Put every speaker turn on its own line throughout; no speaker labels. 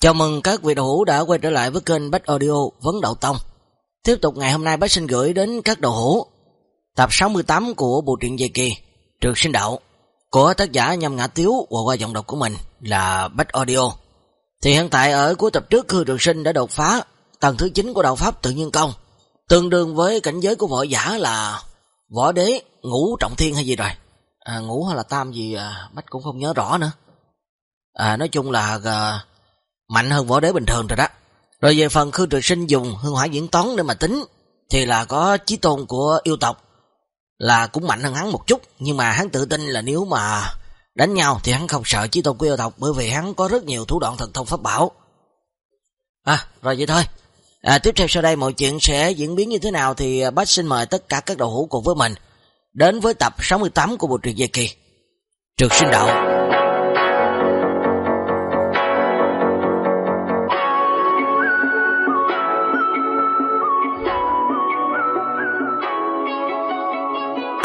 Chào mừng các vị đạo hữu đã quay trở lại với kênh Bách Audio Vấn đạo Tông. Tiếp tục ngày hôm nay Bách xin gửi đến các đạo hữu tập 68 của bộ truyện dây kỳ Trường Sinh Đạo của tác giả Nhâm Ngã Tiếu và qua giọng đọc của mình là Bách Audio. Thì hiện tại ở cuối tập trước Khư Trường Sinh đã đột phá tầng thứ 9 của đạo Pháp tự nhiên công, tương đương với cảnh giới của võ giả là võ đế ngũ trọng thiên hay gì rồi. À, ngũ hay là tam gì à, Bách cũng không nhớ rõ nữa. À, nói chung là à, mạnh hơn võ đế bình thường rồi đó. Rồi về phần Khương Trường Sinh dùng hương hỏa diễn toán để mà tính, thì là có chí tôn của yêu tộc, là cũng mạnh hơn hắn một chút, nhưng mà hắn tự tin là nếu mà đánh nhau thì hắn không sợ chí tôn của yêu tộc, bởi vì hắn có rất nhiều thủ đoạn thần thông pháp bảo. À, rồi vậy thôi. À, tiếp theo sau đây mọi chuyện sẽ diễn biến như thế nào thì bác xin mời tất cả các đầu hữu cùng với mình đến với tập 68 của bộ truyện Dây Kỳ. Trực sinh đạo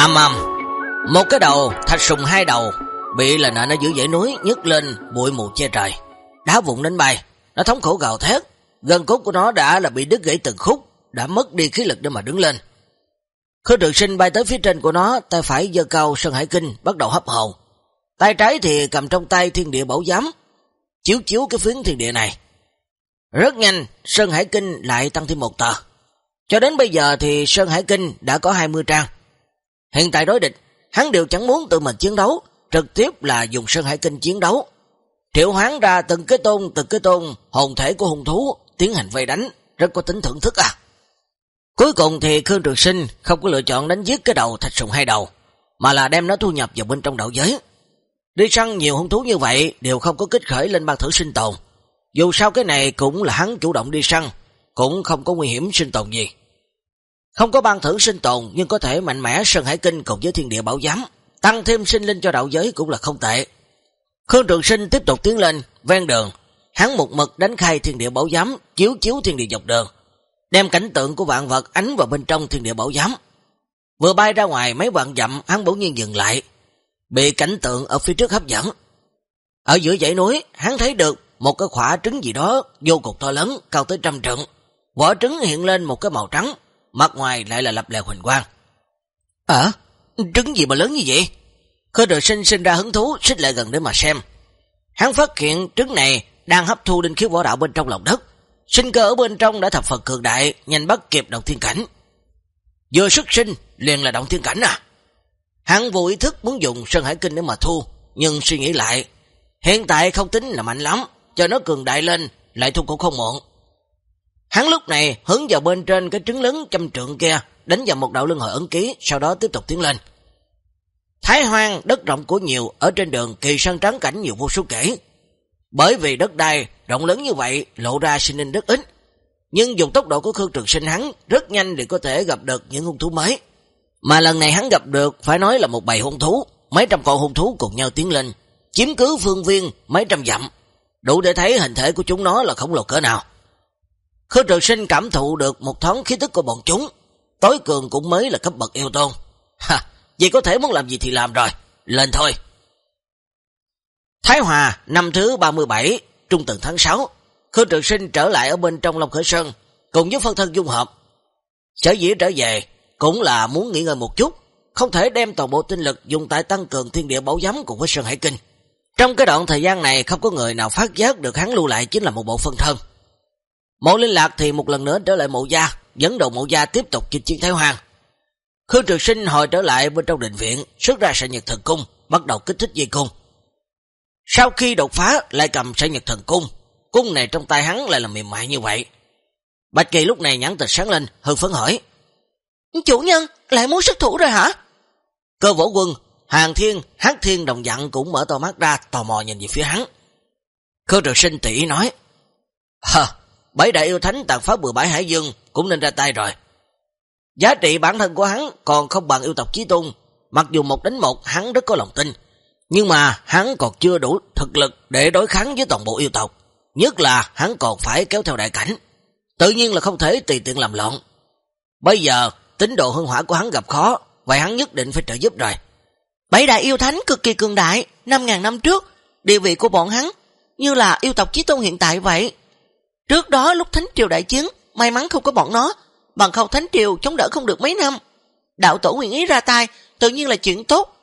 Âm âm, một cái đầu, thạch sùng hai đầu, bị là nợ nó giữ dãy núi, nhấc lên, bụi mù che trời. Đá vụn đến bay, nó thống khổ gào thét, gần cốt của nó đã là bị đứt gãy từng khúc, đã mất đi khí lực để mà đứng lên. Khứa trường sinh bay tới phía trên của nó, tay phải dơ cao Sơn Hải Kinh, bắt đầu hấp hồn. Tay trái thì cầm trong tay thiên địa bảo giám, chiếu chiếu cái phiến thiên địa này. Rất nhanh, Sơn Hải Kinh lại tăng thêm một tờ. Cho đến bây giờ thì Sơn Hải Kinh đã có 20 trang. Hiện tại đối địch, hắn đều chẳng muốn tự mình chiến đấu, trực tiếp là dùng Sơn Hải Kinh chiến đấu. Triệu hoán ra từng cái tôn, từng cái tôn, hồn thể của hung thú, tiến hành vây đánh, rất có tính thưởng thức à. Cuối cùng thì Khương Trường Sinh không có lựa chọn đánh giết cái đầu thạch sùng hai đầu, mà là đem nó thu nhập vào bên trong đạo giới. Đi săn nhiều hung thú như vậy đều không có kích khởi lên ban thử sinh tồn. Dù sao cái này cũng là hắn chủ động đi săn, cũng không có nguy hiểm sinh tồn gì. Không có ban thưởng sinh tồn nhưng có thể mạnh mẽ Sơn Hải Kinh cùng với thiên địa bảo giám, tăng thêm sinh linh cho đạo giới cũng là không tệ. Khương Trường Sinh tiếp tục tiến lên, ven đường, hắn một mực đánh khai thiên địa bảo giám, chiếu chiếu thiên địa dọc đường, đem cảnh tượng của vạn vật ánh vào bên trong thiên địa bảo giám. Vừa bay ra ngoài mấy vạn dặm, hắn bỗng nhiên dừng lại, bị cảnh tượng ở phía trước hấp dẫn. Ở giữa dãy núi, hắn thấy được một cái khỏa trứng gì đó vô cùng to lớn, cao tới trăm trượng. Vỏ trứng hiện lên một cái màu trắng, mặt ngoài lại là lập lè huỳnh quang. Ờ, trứng gì mà lớn như vậy? Khơi đời sinh sinh ra hứng thú, xích lại gần để mà xem. Hắn phát hiện trứng này đang hấp thu linh khiếu võ đạo bên trong lòng đất. Sinh cơ ở bên trong đã thập phần cường đại, nhanh bắt kịp động thiên cảnh. Vừa xuất sinh, liền là động thiên cảnh à. Hắn vô ý thức muốn dùng Sơn Hải Kinh để mà thu, nhưng suy nghĩ lại, hiện tại không tính là mạnh lắm, cho nó cường đại lên, lại thu cũng không muộn. Hắn lúc này hướng vào bên trên cái trứng lớn trăm trượng kia, đánh vào một đạo lưng hồi ấn ký, sau đó tiếp tục tiến lên. Thái hoang, đất rộng của nhiều, ở trên đường kỳ sân trắng cảnh nhiều vô số kể. Bởi vì đất đai rộng lớn như vậy, lộ ra sinh linh rất ít. Nhưng dùng tốc độ của Khương Trường Sinh hắn, rất nhanh để có thể gặp được những hung thú mới. Mà lần này hắn gặp được, phải nói là một bầy hung thú, mấy trăm con hung thú cùng nhau tiến lên, chiếm cứ phương viên mấy trăm dặm. Đủ để thấy hình thể của chúng nó là khổng lồ cỡ nào. Khương Trường Sinh cảm thụ được một thoáng khí tức của bọn chúng, tối cường cũng mới là cấp bậc yêu tôn. Ha, vậy có thể muốn làm gì thì làm rồi, lên thôi. Thái Hòa, năm thứ 37, trung tuần tháng 6, Khương Trường Sinh trở lại ở bên trong Long Khởi Sơn, cùng với phân thân dung hợp. Sở dĩ trở về, cũng là muốn nghỉ ngơi một chút, không thể đem toàn bộ tinh lực dùng tại tăng cường thiên địa bảo giám cùng với Sơn Hải Kinh. Trong cái đoạn thời gian này không có người nào phát giác được hắn lưu lại chính là một bộ phân thân. Mộ linh lạc thì một lần nữa trở lại mộ gia, dẫn đầu mộ gia tiếp tục chinh chiến Thái Hoàng. Khương Trường Sinh hồi trở lại bên trong định viện, xuất ra sợi nhật thần cung, bắt đầu kích thích dây cung. Sau khi đột phá lại cầm sợi nhật thần cung, cung này trong tay hắn lại là mềm mại như vậy. Bạch Kỳ lúc này nhắn tịch sáng lên, hưng phấn hỏi. Chủ nhân, lại muốn xuất thủ rồi hả? Cơ võ quân, Hàng Thiên, Hát Thiên đồng dặn cũng mở to mắt ra, tò mò nhìn về phía hắn. Khương Trường Sinh tỉ nói. Hờ, bảy đại yêu thánh tàn phá bừa bãi Hải Dương cũng nên ra tay rồi. Giá trị bản thân của hắn còn không bằng yêu tộc Chí Tôn, mặc dù một đánh một hắn rất có lòng tin, nhưng mà hắn còn chưa đủ thực lực để đối kháng với toàn bộ yêu tộc, nhất là hắn còn phải kéo theo đại cảnh. Tự nhiên là không thể tùy tiện làm loạn. Bây giờ, tính độ hương hỏa của hắn gặp khó, vậy hắn nhất định phải trợ giúp rồi. Bảy đại yêu thánh cực kỳ cường đại, 5.000 năm trước, địa vị của bọn hắn
như là yêu tộc Chí Tôn hiện tại vậy. Trước đó lúc Thánh Triều đại chiến, may mắn không có bọn nó, bằng không Thánh Triều chống đỡ không được mấy năm. Đạo tổ nguyện ý ra tay, tự nhiên là chuyện tốt.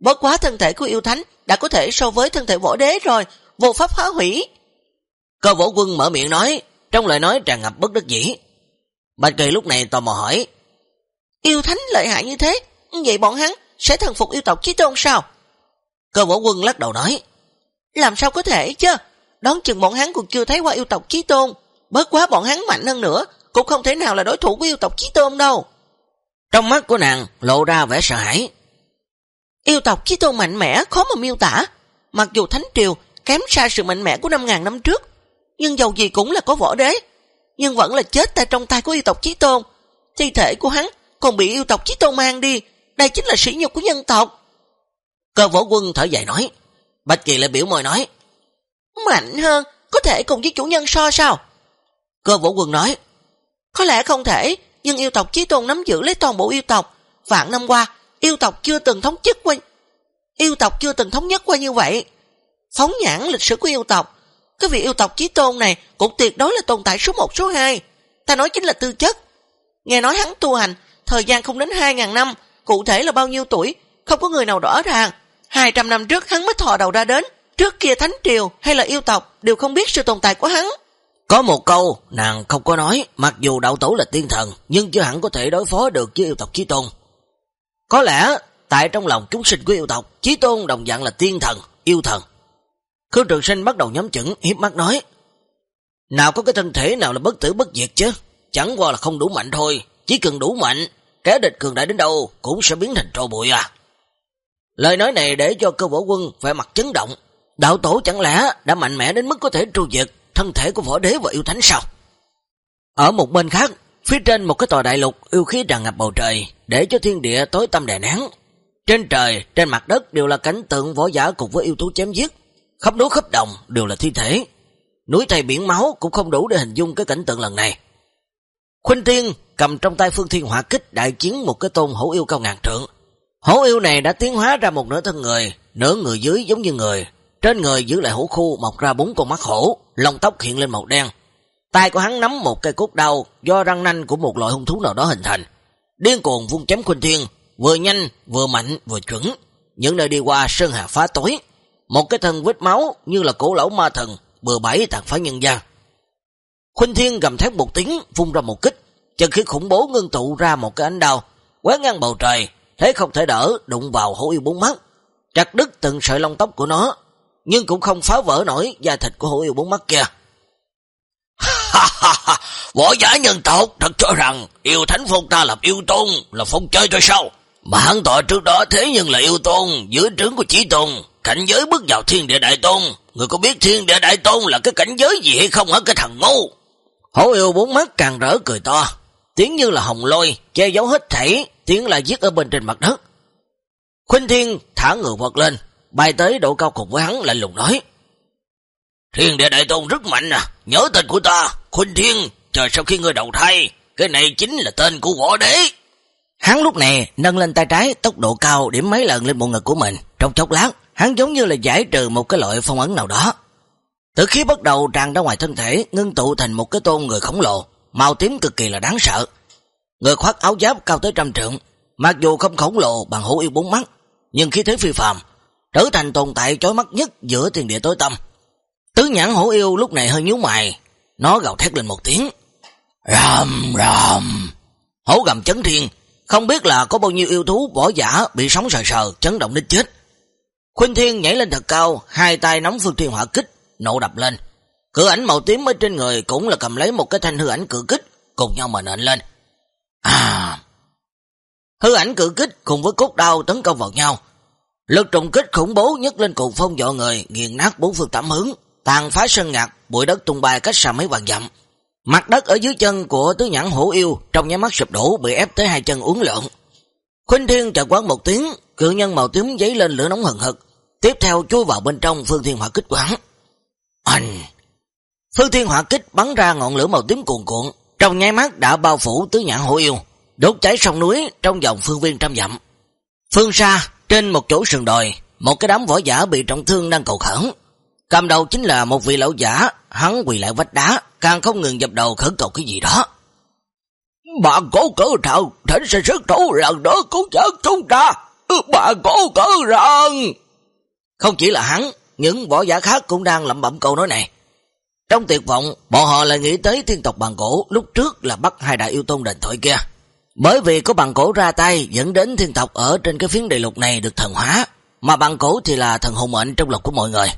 Bớt quá thân thể của yêu thánh đã có thể so với thân thể võ đế rồi, vô pháp phá hủy.
Cơ võ quân mở miệng nói, trong lời nói tràn ngập bất đắc dĩ. Bạch Kỳ lúc này tò mò hỏi,
Yêu thánh lợi hại như thế, vậy bọn hắn sẽ thần phục yêu tộc Chí Tôn sao?
Cơ võ quân lắc đầu nói,
Làm sao có thể chứ? Đón chừng bọn hắn cũng chưa thấy qua yêu tộc Chí Tôn. Bớt quá bọn hắn mạnh hơn nữa, cũng không thể nào là đối thủ của yêu tộc Chí Tôn đâu.
Trong mắt của nàng lộ ra vẻ sợ hãi.
Yêu tộc Chí Tôn mạnh mẽ khó mà miêu tả. Mặc dù Thánh Triều kém xa sự mạnh mẽ của 5.000 năm trước, nhưng dầu gì cũng là có võ đế. Nhưng vẫn là chết tại trong tay của yêu tộc Chí Tôn. Thi thể của hắn còn bị yêu tộc Chí Tôn mang đi. Đây chính là sĩ nhục của nhân tộc.
Cơ võ quân thở dài nói. Bạch Kỳ lại biểu môi nói.
Mạnh hơn, có thể cùng với chủ nhân so sao?
Cơ Vũ Quần nói.
Có lẽ không thể, nhưng yêu tộc Chí Tôn nắm giữ lấy toàn bộ yêu tộc. Vạn năm qua, yêu tộc chưa từng thống nhất qua yêu tộc chưa từng thống nhất qua như vậy. Phóng nhãn lịch sử của yêu tộc, cái vị yêu tộc Chí Tôn này cũng tuyệt đối là tồn tại số 1 số 2. Ta nói chính là tư chất. Nghe nói hắn tu hành, thời gian không đến 2.000 năm, cụ thể là bao nhiêu tuổi, không có người nào rõ ràng. 200 năm trước hắn mới thò đầu ra đến, trước kia Thánh Triều hay là yêu tộc đều không biết sự tồn tại của hắn.
Có một câu, nàng không có nói, mặc dù đạo tổ là tiên thần, nhưng chưa hẳn có thể đối phó được với yêu tộc Chí Tôn. Có lẽ, tại trong lòng chúng sinh của yêu tộc, Chí Tôn đồng dạng là tiên thần, yêu thần. Khương Trường Sinh bắt đầu nhắm chững, hiếp mắt nói, Nào có cái thân thể nào là bất tử bất diệt chứ, chẳng qua là không đủ mạnh thôi, chỉ cần đủ mạnh, kẻ địch cường đại đến đâu cũng sẽ biến thành trò bụi à. Lời nói này để cho cơ võ quân phải mặt chấn động, đạo tổ chẳng lẽ đã mạnh mẽ đến mức có thể tru diệt thân thể của võ đế và yêu thánh sao? Ở một bên khác, phía trên một cái tòa đại lục yêu khí tràn ngập bầu trời, để cho thiên địa tối tâm đè nén. Trên trời, trên mặt đất đều là cảnh tượng võ giả cùng với yêu thú chém giết, khắp núi khắp đồng đều là thi thể. Núi thầy biển máu cũng không đủ để hình dung cái cảnh tượng lần này. Khuynh Tiên cầm trong tay phương thiên hỏa kích đại chiến một cái tôn hổ yêu cao ngàn trượng. Hổ yêu này đã tiến hóa ra một nửa thân người, nửa người dưới giống như người, trên người giữ lại hổ khu mọc ra bốn con mắt hổ, lông tóc hiện lên màu đen. Tay của hắn nắm một cây cốt đau do răng nanh của một loại hung thú nào đó hình thành. Điên cuồng vung chém khuynh thiên, vừa nhanh, vừa mạnh, vừa chuẩn. Những nơi đi qua sơn hà phá tối, một cái thân vết máu như là cổ lão ma thần, bừa bãi tàn phá nhân gian. Khuynh thiên gầm thét một tiếng, phun ra một kích, chân khí khủng bố ngưng tụ ra một cái ánh đao, quét ngang bầu trời, thế không thể đỡ, đụng vào hổ yêu bốn mắt, chặt đứt từng sợi lông tóc của nó, nhưng cũng không phá vỡ nổi da thịt của hổ yêu bốn mắt kia. Võ giả nhân tộc thật cho rằng yêu thánh phong ta làm yêu tôn là phong chơi thôi sao? Mà hắn tọa trước đó thế nhưng là yêu tôn, dưới trướng của chỉ tôn, cảnh giới bước vào thiên địa đại tôn. Người có biết thiên địa đại tôn là cái cảnh giới gì hay không hả cái thằng ngu? Hổ yêu bốn mắt càng rỡ cười to, tiếng như là hồng lôi, che giấu hết thảy, tiếng là giết ở bên trên mặt đất. Khuynh Thiên thả người vọt lên, bay tới độ cao cùng với hắn lạnh lùng nói. Thiên địa đại tôn rất mạnh à, nhớ tên của ta, Khuynh Thiên, chờ sau khi ngươi đầu thai, cái này chính là tên của võ đế. Hắn lúc này nâng lên tay trái tốc độ cao điểm mấy lần lên bộ ngực của mình, trong chốc lát, hắn giống như là giải trừ một cái loại phong ấn nào đó. từ khi bắt đầu tràn ra ngoài thân thể, ngưng tụ thành một cái tôn người khổng lồ, màu tím cực kỳ là đáng sợ. Người khoác áo giáp cao tới trăm trượng, mặc dù không khổng lồ bằng hữu yêu bốn mắt, nhưng khi thế phi phàm, trở thành tồn tại chói mắt nhất giữa tiền địa tối tâm. Tứ nhãn hổ yêu lúc này hơi nhíu mày, nó gào thét lên một tiếng. Rầm rầm. Hổ gầm chấn thiên, không biết là có bao nhiêu yêu thú võ giả bị sóng sờ sờ chấn động đến chết. Khuynh Thiên nhảy lên thật cao, hai tay nắm phương thiên hỏa kích, nổ đập lên. Cự ảnh màu tím ở trên người cũng là cầm lấy một cái thanh hư ảnh cự kích, cùng nhau mà nện lên. À! Hư ảnh cự kích cùng với cốt đao tấn công vào nhau. Lực trùng kích khủng bố nhất lên cùng phong dọ người, nghiền nát bốn phương tạm hướng, tàn phá sân ngạc, bụi đất tung bay cách xa mấy vạn dặm. Mặt đất ở dưới chân của tứ nhãn hổ yêu trong nháy mắt sụp đổ bị ép tới hai chân uốn lượn. Khuynh Thiên chợt quán một tiếng, cự nhân màu tím giấy lên lửa nóng hừng hực, tiếp theo chui vào bên trong phương thiên hỏa kích quán. Anh! Phương thiên hỏa kích bắn ra ngọn lửa màu tím cuồn cuộn, trong nháy mắt đã bao phủ tứ nhãn hổ yêu, đốt cháy sông núi trong vòng phương viên trăm dặm. Phương xa, trên một chỗ sườn đồi, một cái đám võ giả bị trọng thương đang cầu khẩn. Cầm đầu chính là một vị lão giả, hắn quỳ lại vách đá, càng không ngừng dập đầu khẩn cầu cái gì đó. Bạn cố cử thần, thỉnh sẽ sức thủ lần nữa cứu trợ chúng ta. Bạn cố cử thần. Không chỉ là hắn, những võ giả khác cũng đang lẩm bẩm câu nói này. Trong tuyệt vọng, bọn họ lại nghĩ tới thiên tộc bằng cổ lúc trước là bắt hai đại yêu tôn đền thoại kia. Bởi vì có bằng cổ ra tay dẫn đến thiên tộc ở trên cái phiến đại lục này được thần hóa, mà bằng cổ thì là thần hồn mệnh trong lòng của mọi người.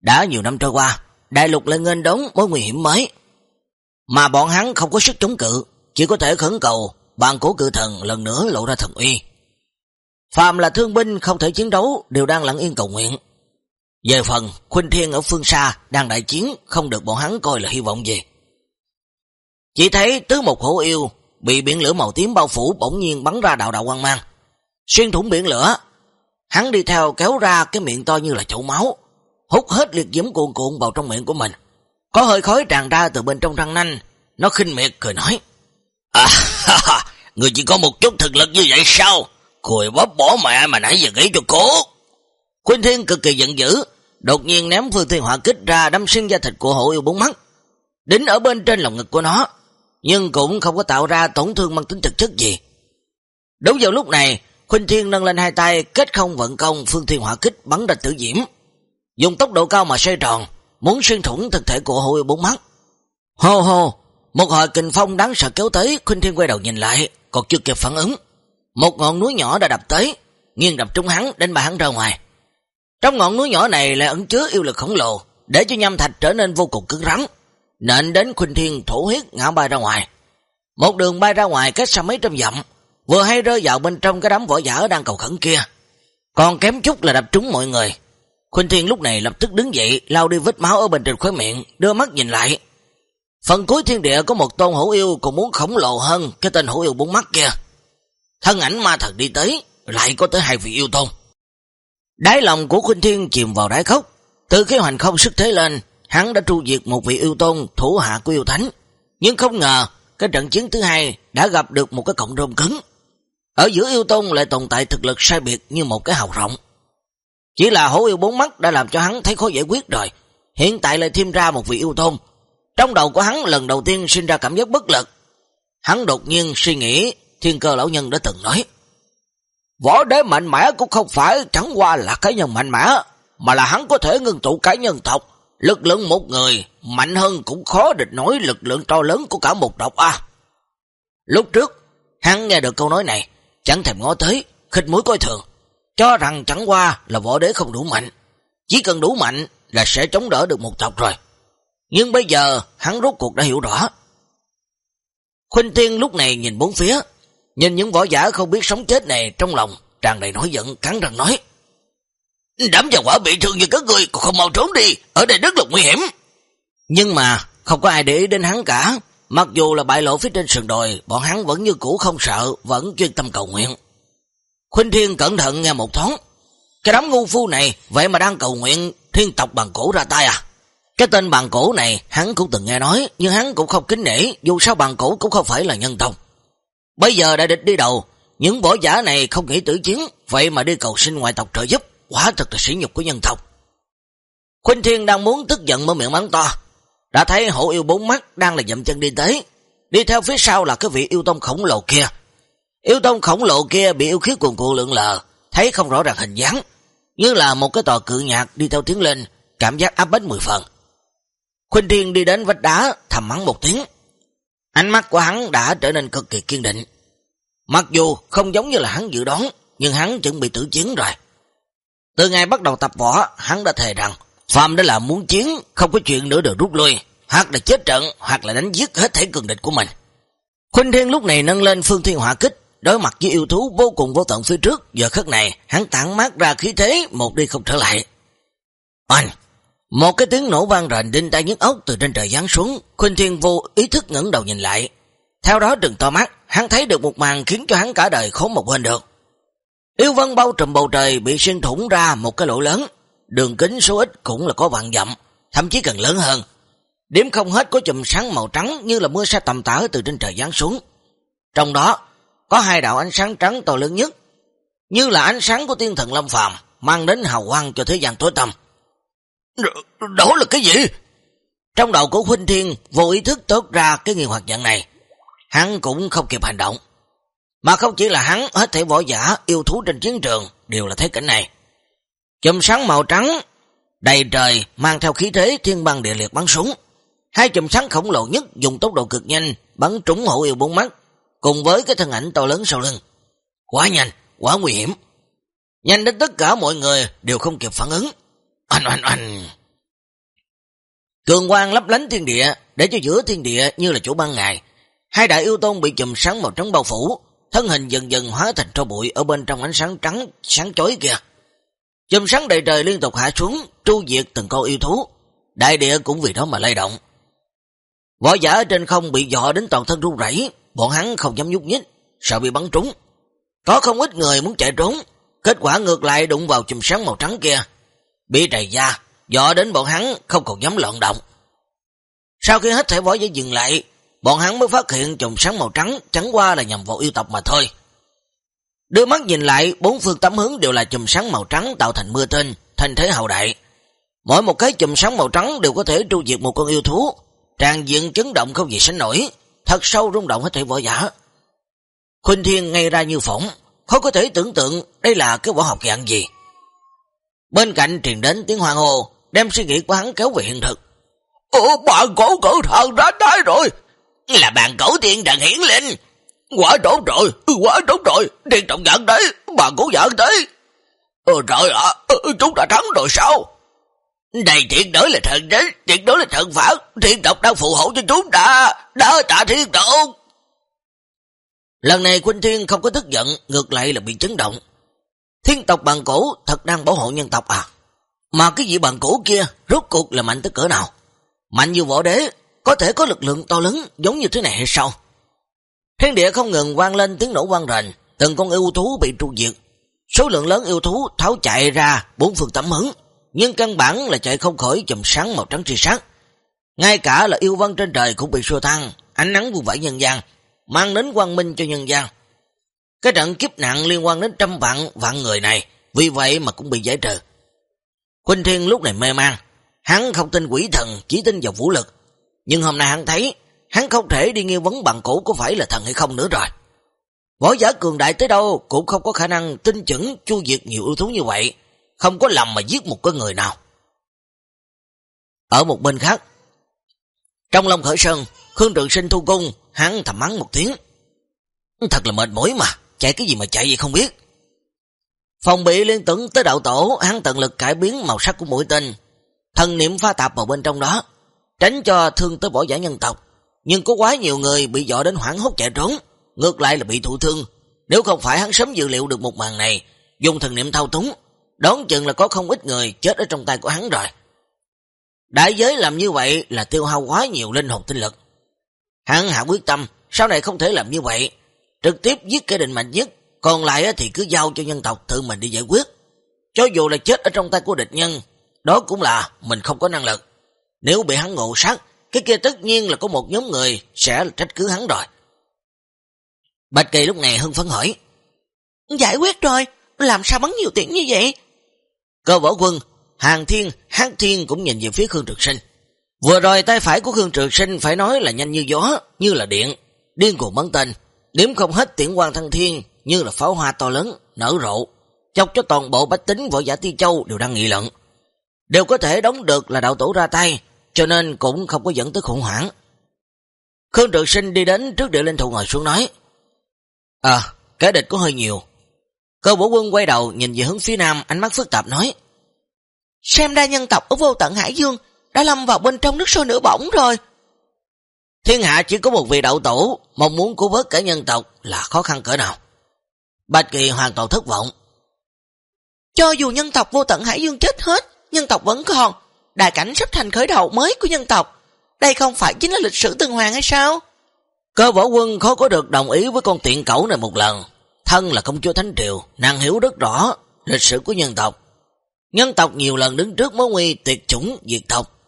Đã nhiều năm trôi qua, đại lục lại nghênh đống mối nguy hiểm mới. Mà bọn hắn không có sức chống cự, chỉ có thể khẩn cầu bằng cổ cự thần lần nữa lộ ra thần uy. Phạm là thương binh không thể chiến đấu đều đang lặng yên cầu nguyện. Về phần, Khuynh Thiên ở phương xa đang đại chiến không được bọn hắn coi là hy vọng gì. Chỉ thấy tứ một hổ yêu bị biển lửa màu tím bao phủ bỗng nhiên bắn ra đạo đạo quang mang. Xuyên thủng biển lửa, hắn đi theo kéo ra cái miệng to như là chậu máu, hút hết liệt diễm cuồn cuộn vào trong miệng của mình. Có hơi khói tràn ra từ bên trong răng nanh, nó khinh miệt cười nói. À, ha, ha, người chỉ có một chút thực lực như vậy sao? Cười bóp bỏ mẹ mà nãy giờ nghĩ cho cố. Khuynh Thiên cực kỳ giận dữ, đột nhiên ném phương thiên hỏa kích ra đâm xuyên da thịt của hộ yêu bốn mắt, đính ở bên trên lòng ngực của nó, nhưng cũng không có tạo ra tổn thương mang tính thực chất gì. Đúng vào lúc này, Khuynh Thiên nâng lên hai tay, kết không vận công phương thiên hỏa kích bắn ra tử diễm, dùng tốc độ cao mà xoay tròn, muốn xuyên thủng thực thể của hộ yêu bốn mắt. Hô hô, một hồi kình phong đáng sợ kéo tới, Khuynh Thiên quay đầu nhìn lại, còn chưa kịp phản ứng. Một ngọn núi nhỏ đã đập tới, nghiêng đập trúng hắn, đánh bà hắn ra ngoài. Trong ngọn núi nhỏ này lại ẩn chứa yêu lực khổng lồ, để cho nhâm thạch trở nên vô cùng cứng rắn, nện đến Khuynh Thiên thổ huyết ngã bay ra ngoài. Một đường bay ra ngoài cách xa mấy trăm dặm, vừa hay rơi vào bên trong cái đám võ giả đang cầu khẩn kia. Còn kém chút là đập trúng mọi người. Khuynh Thiên lúc này lập tức đứng dậy, lau đi vết máu ở bên trên khóe miệng, đưa mắt nhìn lại. Phần cuối thiên địa có một tôn hữu yêu còn muốn khổng lồ hơn cái tên hữu yêu bốn mắt kia. Thân ảnh ma thần đi tới, lại có tới hai vị yêu tôn. Đáy lòng của Khuynh Thiên chìm vào đáy khóc. Từ cái hoành không sức thế lên, hắn đã tru diệt một vị yêu tôn thủ hạ của yêu thánh. Nhưng không ngờ, cái trận chiến thứ hai đã gặp được một cái cộng rôm cứng. Ở giữa yêu tôn lại tồn tại thực lực sai biệt như một cái hào rộng. Chỉ là hổ yêu bốn mắt đã làm cho hắn thấy khó giải quyết rồi. Hiện tại lại thêm ra một vị yêu tôn. Trong đầu của hắn lần đầu tiên sinh ra cảm giác bất lực. Hắn đột nhiên suy nghĩ thiên cơ lão nhân đã từng nói. Võ đế mạnh mẽ cũng không phải chẳng qua là cái nhân mạnh mẽ, mà là hắn có thể ngưng tụ cái nhân tộc. Lực lượng một người mạnh hơn cũng khó địch nổi lực lượng to lớn của cả một tộc à. Lúc trước, hắn nghe được câu nói này, chẳng thèm ngó tới, khích mũi coi thường, cho rằng chẳng qua là võ đế không đủ mạnh. Chỉ cần đủ mạnh là sẽ chống đỡ được một tộc rồi. Nhưng bây giờ hắn rốt cuộc đã hiểu rõ. Khuynh Thiên lúc này nhìn bốn phía, Nhìn những võ giả không biết sống chết này trong lòng, tràn đầy nổi giận, cắn răng nói. Đám gia quả bị thương như các người, còn không mau trốn đi, ở đây rất là nguy hiểm. Nhưng mà, không có ai để ý đến hắn cả. Mặc dù là bại lộ phía trên sườn đồi, bọn hắn vẫn như cũ không sợ, vẫn chuyên tâm cầu nguyện. Khuynh Thiên cẩn thận nghe một thoáng. Cái đám ngu phu này, vậy mà đang cầu nguyện thiên tộc bằng cổ ra tay à? Cái tên bằng cổ này, hắn cũng từng nghe nói, nhưng hắn cũng không kính nể, dù sao bằng cổ cũng không phải là nhân tộc. Bây giờ đại địch đi đầu, những võ giả này không nghĩ tử chiến, vậy mà đi cầu sinh ngoại tộc trợ giúp, quả thật là sĩ nhục của nhân tộc. Khuynh Thiên đang muốn tức giận mở miệng mắng to, đã thấy hổ yêu bốn mắt đang là dậm chân đi tới, đi theo phía sau là cái vị yêu tông khổng lồ kia. Yêu tông khổng lồ kia bị yêu khí cuồn cuộn lượng lờ, thấy không rõ ràng hình dáng, như là một cái tòa cự nhạc đi theo tiếng lên, cảm giác áp bách mười phần. Khuynh Thiên đi đến vách đá, thầm mắng một tiếng, Ánh mắt của hắn đã trở nên cực kỳ kiên định. Mặc dù không giống như là hắn dự đoán, nhưng hắn chuẩn bị tử chiến rồi. Từ ngày bắt đầu tập võ, hắn đã thề rằng, Phạm đã là muốn chiến, không có chuyện nữa được rút lui, hoặc là chết trận, hoặc là đánh giết hết thể cường địch của mình. Khuynh Thiên lúc này nâng lên phương thiên hỏa kích, đối mặt với yêu thú vô cùng vô tận phía trước, giờ khắc này, hắn tản mát ra khí thế, một đi không trở lại. Oanh! Một cái tiếng nổ vang rền đinh tai nhức ốc từ trên trời giáng xuống, Khuynh Thiên vô ý thức ngẩng đầu nhìn lại. Theo đó đừng to mắt, hắn thấy được một màn khiến cho hắn cả đời khốn một quên được. Yêu vân bao trùm bầu trời bị xuyên thủng ra một cái lỗ lớn, đường kính số ít cũng là có vạn dặm, thậm chí cần lớn hơn. Điểm không hết có chùm sáng màu trắng như là mưa sa tầm tả từ trên trời giáng xuống. Trong đó có hai đạo ánh sáng trắng to lớn nhất, như là ánh sáng của tiên thần Lâm Phàm mang đến hào quang cho thế gian tối tăm. Đó là cái gì? Trong đầu của Huynh Thiên vô ý thức tốt ra cái nghi hoặc nhận này. Hắn cũng không kịp hành động. Mà không chỉ là hắn, hết thể võ giả, yêu thú trên chiến trường đều là thế cảnh này. Chùm sáng màu trắng, đầy trời, mang theo khí thế thiên băng địa liệt bắn súng. Hai chùm sáng khổng lồ nhất dùng tốc độ cực nhanh, bắn trúng hộ yêu bốn mắt, cùng với cái thân ảnh to lớn sau lưng. Quá nhanh, quá nguy hiểm. Nhanh đến tất cả mọi người đều không kịp phản ứng. Anh anh anh. Cường quang lấp lánh thiên địa, để cho giữa thiên địa như là chỗ ban ngày. Hai đại yêu tôn bị chùm sáng màu trắng bao phủ, thân hình dần dần hóa thành tro bụi ở bên trong ánh sáng trắng sáng chói kia. Chùm sáng đầy trời liên tục hạ xuống, tru diệt từng con yêu thú. Đại địa cũng vì đó mà lay động. Võ giả ở trên không bị dọ đến toàn thân run rẩy, bọn hắn không dám nhúc nhích, sợ bị bắn trúng. Có không ít người muốn chạy trốn, kết quả ngược lại đụng vào chùm sáng màu trắng kia. Bị trầy da, dọ đến bọn hắn không còn dám lợn động. Sau khi hết thể võ giả dừng lại, bọn hắn mới phát hiện chùm sáng màu trắng chẳng qua là nhằm vào yêu tộc mà thôi. Đưa mắt nhìn lại, bốn phương tám hướng đều là chùm sáng màu trắng tạo thành mưa tên, thành thế hậu đại. Mỗi một cái chùm sáng màu trắng đều có thể tru diệt một con yêu thú, tràn diện chấn động không gì sánh nổi, thật sâu rung động hết thể võ giả. Khuynh Thiên ngay ra như phỏng, khó có thể tưởng tượng đây là cái võ học dạng gì. Bên cạnh truyền đến tiếng hoàng hồ, đem suy nghĩ của hắn kéo về hiện thực. Ủa, bạn cổ cử thần đã tới rồi. Là bàn cổ tiên thần hiển linh. quá trốn rồi, ừ, quá trốn rồi, tiên trọng giận đấy, bà cổ giận đấy. Ừ, ờ trời ạ, ừ, chúng ta thắng rồi sao? Đây thiệt đối là thần đấy, thiệt đối là thần phản, thiên tộc đang phù hộ cho chúng ta, đã tạ thiên tộc. Lần này Quynh Thiên không có tức giận, ngược lại là bị chấn động. Thiên tộc bằng cổ thật đang bảo hộ nhân tộc à? Mà cái gì bằng cổ kia rốt cuộc là mạnh tới cỡ nào? Mạnh như võ đế, có thể có lực lượng to lớn giống như thế này hay sao? Thiên địa không ngừng vang lên tiếng nổ vang rền, từng con yêu thú bị tru diệt. Số lượng lớn yêu thú tháo chạy ra bốn phương tẩm hứng, nhưng căn bản là chạy không khỏi chùm sáng màu trắng tri sát. Ngay cả là yêu văn trên trời cũng bị xua thăng, ánh nắng vùng vẫy nhân gian, mang đến quang minh cho nhân gian. Cái trận kiếp nạn liên quan đến trăm vạn vạn người này, vì vậy mà cũng bị giải trừ. Khuynh Thiên lúc này mê man, hắn không tin quỷ thần, chỉ tin vào vũ lực. Nhưng hôm nay hắn thấy, hắn không thể đi nghi vấn bằng cũ có phải là thần hay không nữa rồi. Võ giả cường đại tới đâu cũng không có khả năng tin chuẩn chu diệt nhiều ưu thú như vậy, không có lầm mà giết một con người nào. Ở một bên khác, trong lòng khởi sơn, Khương Trường Sinh thu cung, hắn thầm mắng một tiếng. Thật là mệt mỏi mà, chạy cái gì mà chạy gì không biết. Phòng bị liên tưởng tới đạo tổ, hắn tận lực cải biến màu sắc của mũi tên, thần niệm pha tạp vào bên trong đó, tránh cho thương tới võ giả nhân tộc. Nhưng có quá nhiều người bị dọ đến hoảng hốt chạy trốn, ngược lại là bị thụ thương. Nếu không phải hắn sớm dự liệu được một màn này, dùng thần niệm thao túng, đón chừng là có không ít người chết ở trong tay của hắn rồi. Đại giới làm như vậy là tiêu hao quá nhiều linh hồn tinh lực. Hắn hạ quyết tâm, sau này không thể làm như vậy. Trực tiếp giết kẻ định mạnh nhất, còn lại thì cứ giao cho nhân tộc tự mình đi giải quyết. Cho dù là chết ở trong tay của địch nhân, đó cũng là mình không có năng lực. Nếu bị hắn ngộ sát, cái kia tất nhiên là có một nhóm người sẽ trách cứ hắn rồi. Bạch Kỳ lúc này hưng phấn hỏi. Giải quyết rồi, làm sao bắn nhiều tiền như vậy? Cơ võ quân, Hàng Thiên, Hán Thiên cũng nhìn về phía Khương Trực Sinh. Vừa rồi tay phải của Khương Trực Sinh phải nói là nhanh như gió, như là điện, điên cuồng bắn tên, điểm không hết tiện quan thăng thiên, như là pháo hoa to lớn, nở rộ, chọc cho toàn bộ bách tính võ giả Ti Châu đều đang nghị luận. Đều có thể đóng được là đạo tổ ra tay, cho nên cũng không có dẫn tới khủng hoảng. Khương Trực Sinh đi đến trước địa linh thụ ngồi xuống nói, À, kẻ địch có hơi nhiều. Cơ bổ quân quay đầu nhìn về hướng phía nam, ánh mắt phức tạp nói, Xem ra nhân tộc ở vô tận Hải Dương đã lâm vào bên trong nước sôi nửa bỏng rồi. Thiên hạ chỉ có một vị đạo tổ, mong muốn cứu vớt cả nhân tộc là khó khăn cỡ nào. Bạch Kỳ hoàn toàn thất vọng. Cho dù nhân tộc vô tận Hải Dương chết hết, nhân tộc vẫn còn. Đại cảnh sắp thành khởi đầu mới của nhân tộc. Đây không phải chính là lịch sử tương hoàng hay sao? Cơ võ quân khó có được đồng ý với con tiện cẩu này một lần. Thân là công chúa Thánh Triều, nàng hiểu rất rõ lịch sử của nhân tộc. Nhân tộc nhiều lần đứng trước mối nguy tuyệt chủng diệt tộc.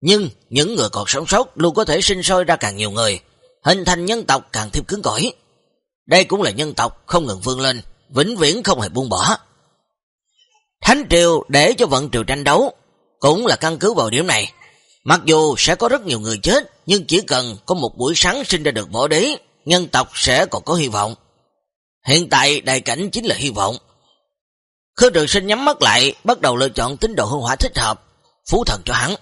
Nhưng những người còn sống sót luôn có thể sinh sôi ra càng nhiều người, hình thành nhân tộc càng thêm cứng cỏi. Đây cũng là nhân tộc không ngừng vươn lên, vĩnh viễn không hề buông bỏ. Thánh triều để cho vận triều tranh đấu, cũng là căn cứ vào điểm này. Mặc dù sẽ có rất nhiều người chết, nhưng chỉ cần có một buổi sáng sinh ra được võ đế, nhân tộc sẽ còn có hy vọng. Hiện tại đại cảnh chính là hy vọng. Khương Trường Sinh nhắm mắt lại, bắt đầu lựa chọn tín độ hương hỏa thích hợp, phú thần cho hắn.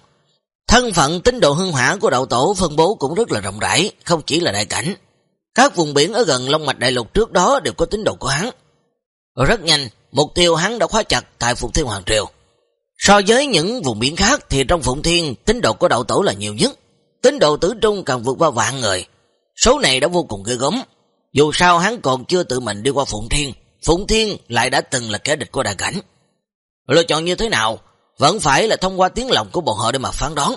Thân phận tín độ hương hỏa của đạo tổ phân bố cũng rất là rộng rãi, không chỉ là đại cảnh. Các vùng biển ở gần Long Mạch Đại Lục trước đó đều có tín độ của hắn. Rất nhanh, mục tiêu hắn đã khóa chặt tại Phụng Thiên Hoàng Triều. So với những vùng biển khác thì trong Phụng Thiên tín độ của đạo tổ là nhiều nhất. Tín độ tử trung càng vượt qua vạn người. Số này đã vô cùng ghê gớm. Dù sao hắn còn chưa tự mình đi qua Phụng Thiên, Phụng Thiên lại đã từng là kẻ địch của đại cảnh. Lựa chọn như thế nào, vẫn phải là thông qua tiếng lòng của bọn họ để mà phán đoán.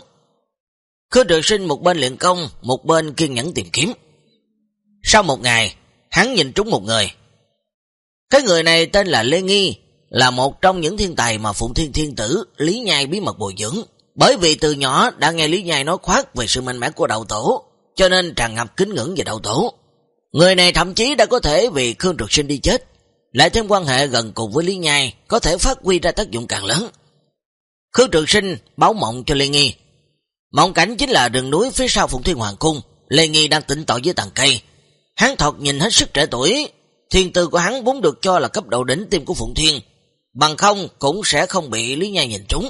Khứa trường sinh một bên luyện công, một bên kiên nhẫn tìm kiếm. Sau một ngày, hắn nhìn trúng một người. Cái người này tên là Lê Nghi, là một trong những thiên tài mà Phụng Thiên Thiên Tử Lý Nhai bí mật bồi dưỡng. Bởi vì từ nhỏ đã nghe Lý Nhai nói khoát về sự mạnh mẽ của đạo tổ, cho nên tràn ngập kính ngưỡng về đạo tổ. Người này thậm chí đã có thể vì Khương Trực Sinh đi chết, lại thêm quan hệ gần cùng với Lý Nhai, có thể phát huy ra tác dụng càng lớn. Khương Trực Sinh báo mộng cho Lê Nghi. Mộng cảnh chính là rừng núi phía sau Phụng Thiên Hoàng Cung, Lê Nghi đang tỉnh tọa dưới tầng cây. Hắn thọt nhìn hết sức trẻ tuổi, thiên tư của hắn vốn được cho là cấp độ đỉnh tim của Phụng Thiên, bằng không cũng sẽ không bị Lý Nhai nhìn trúng.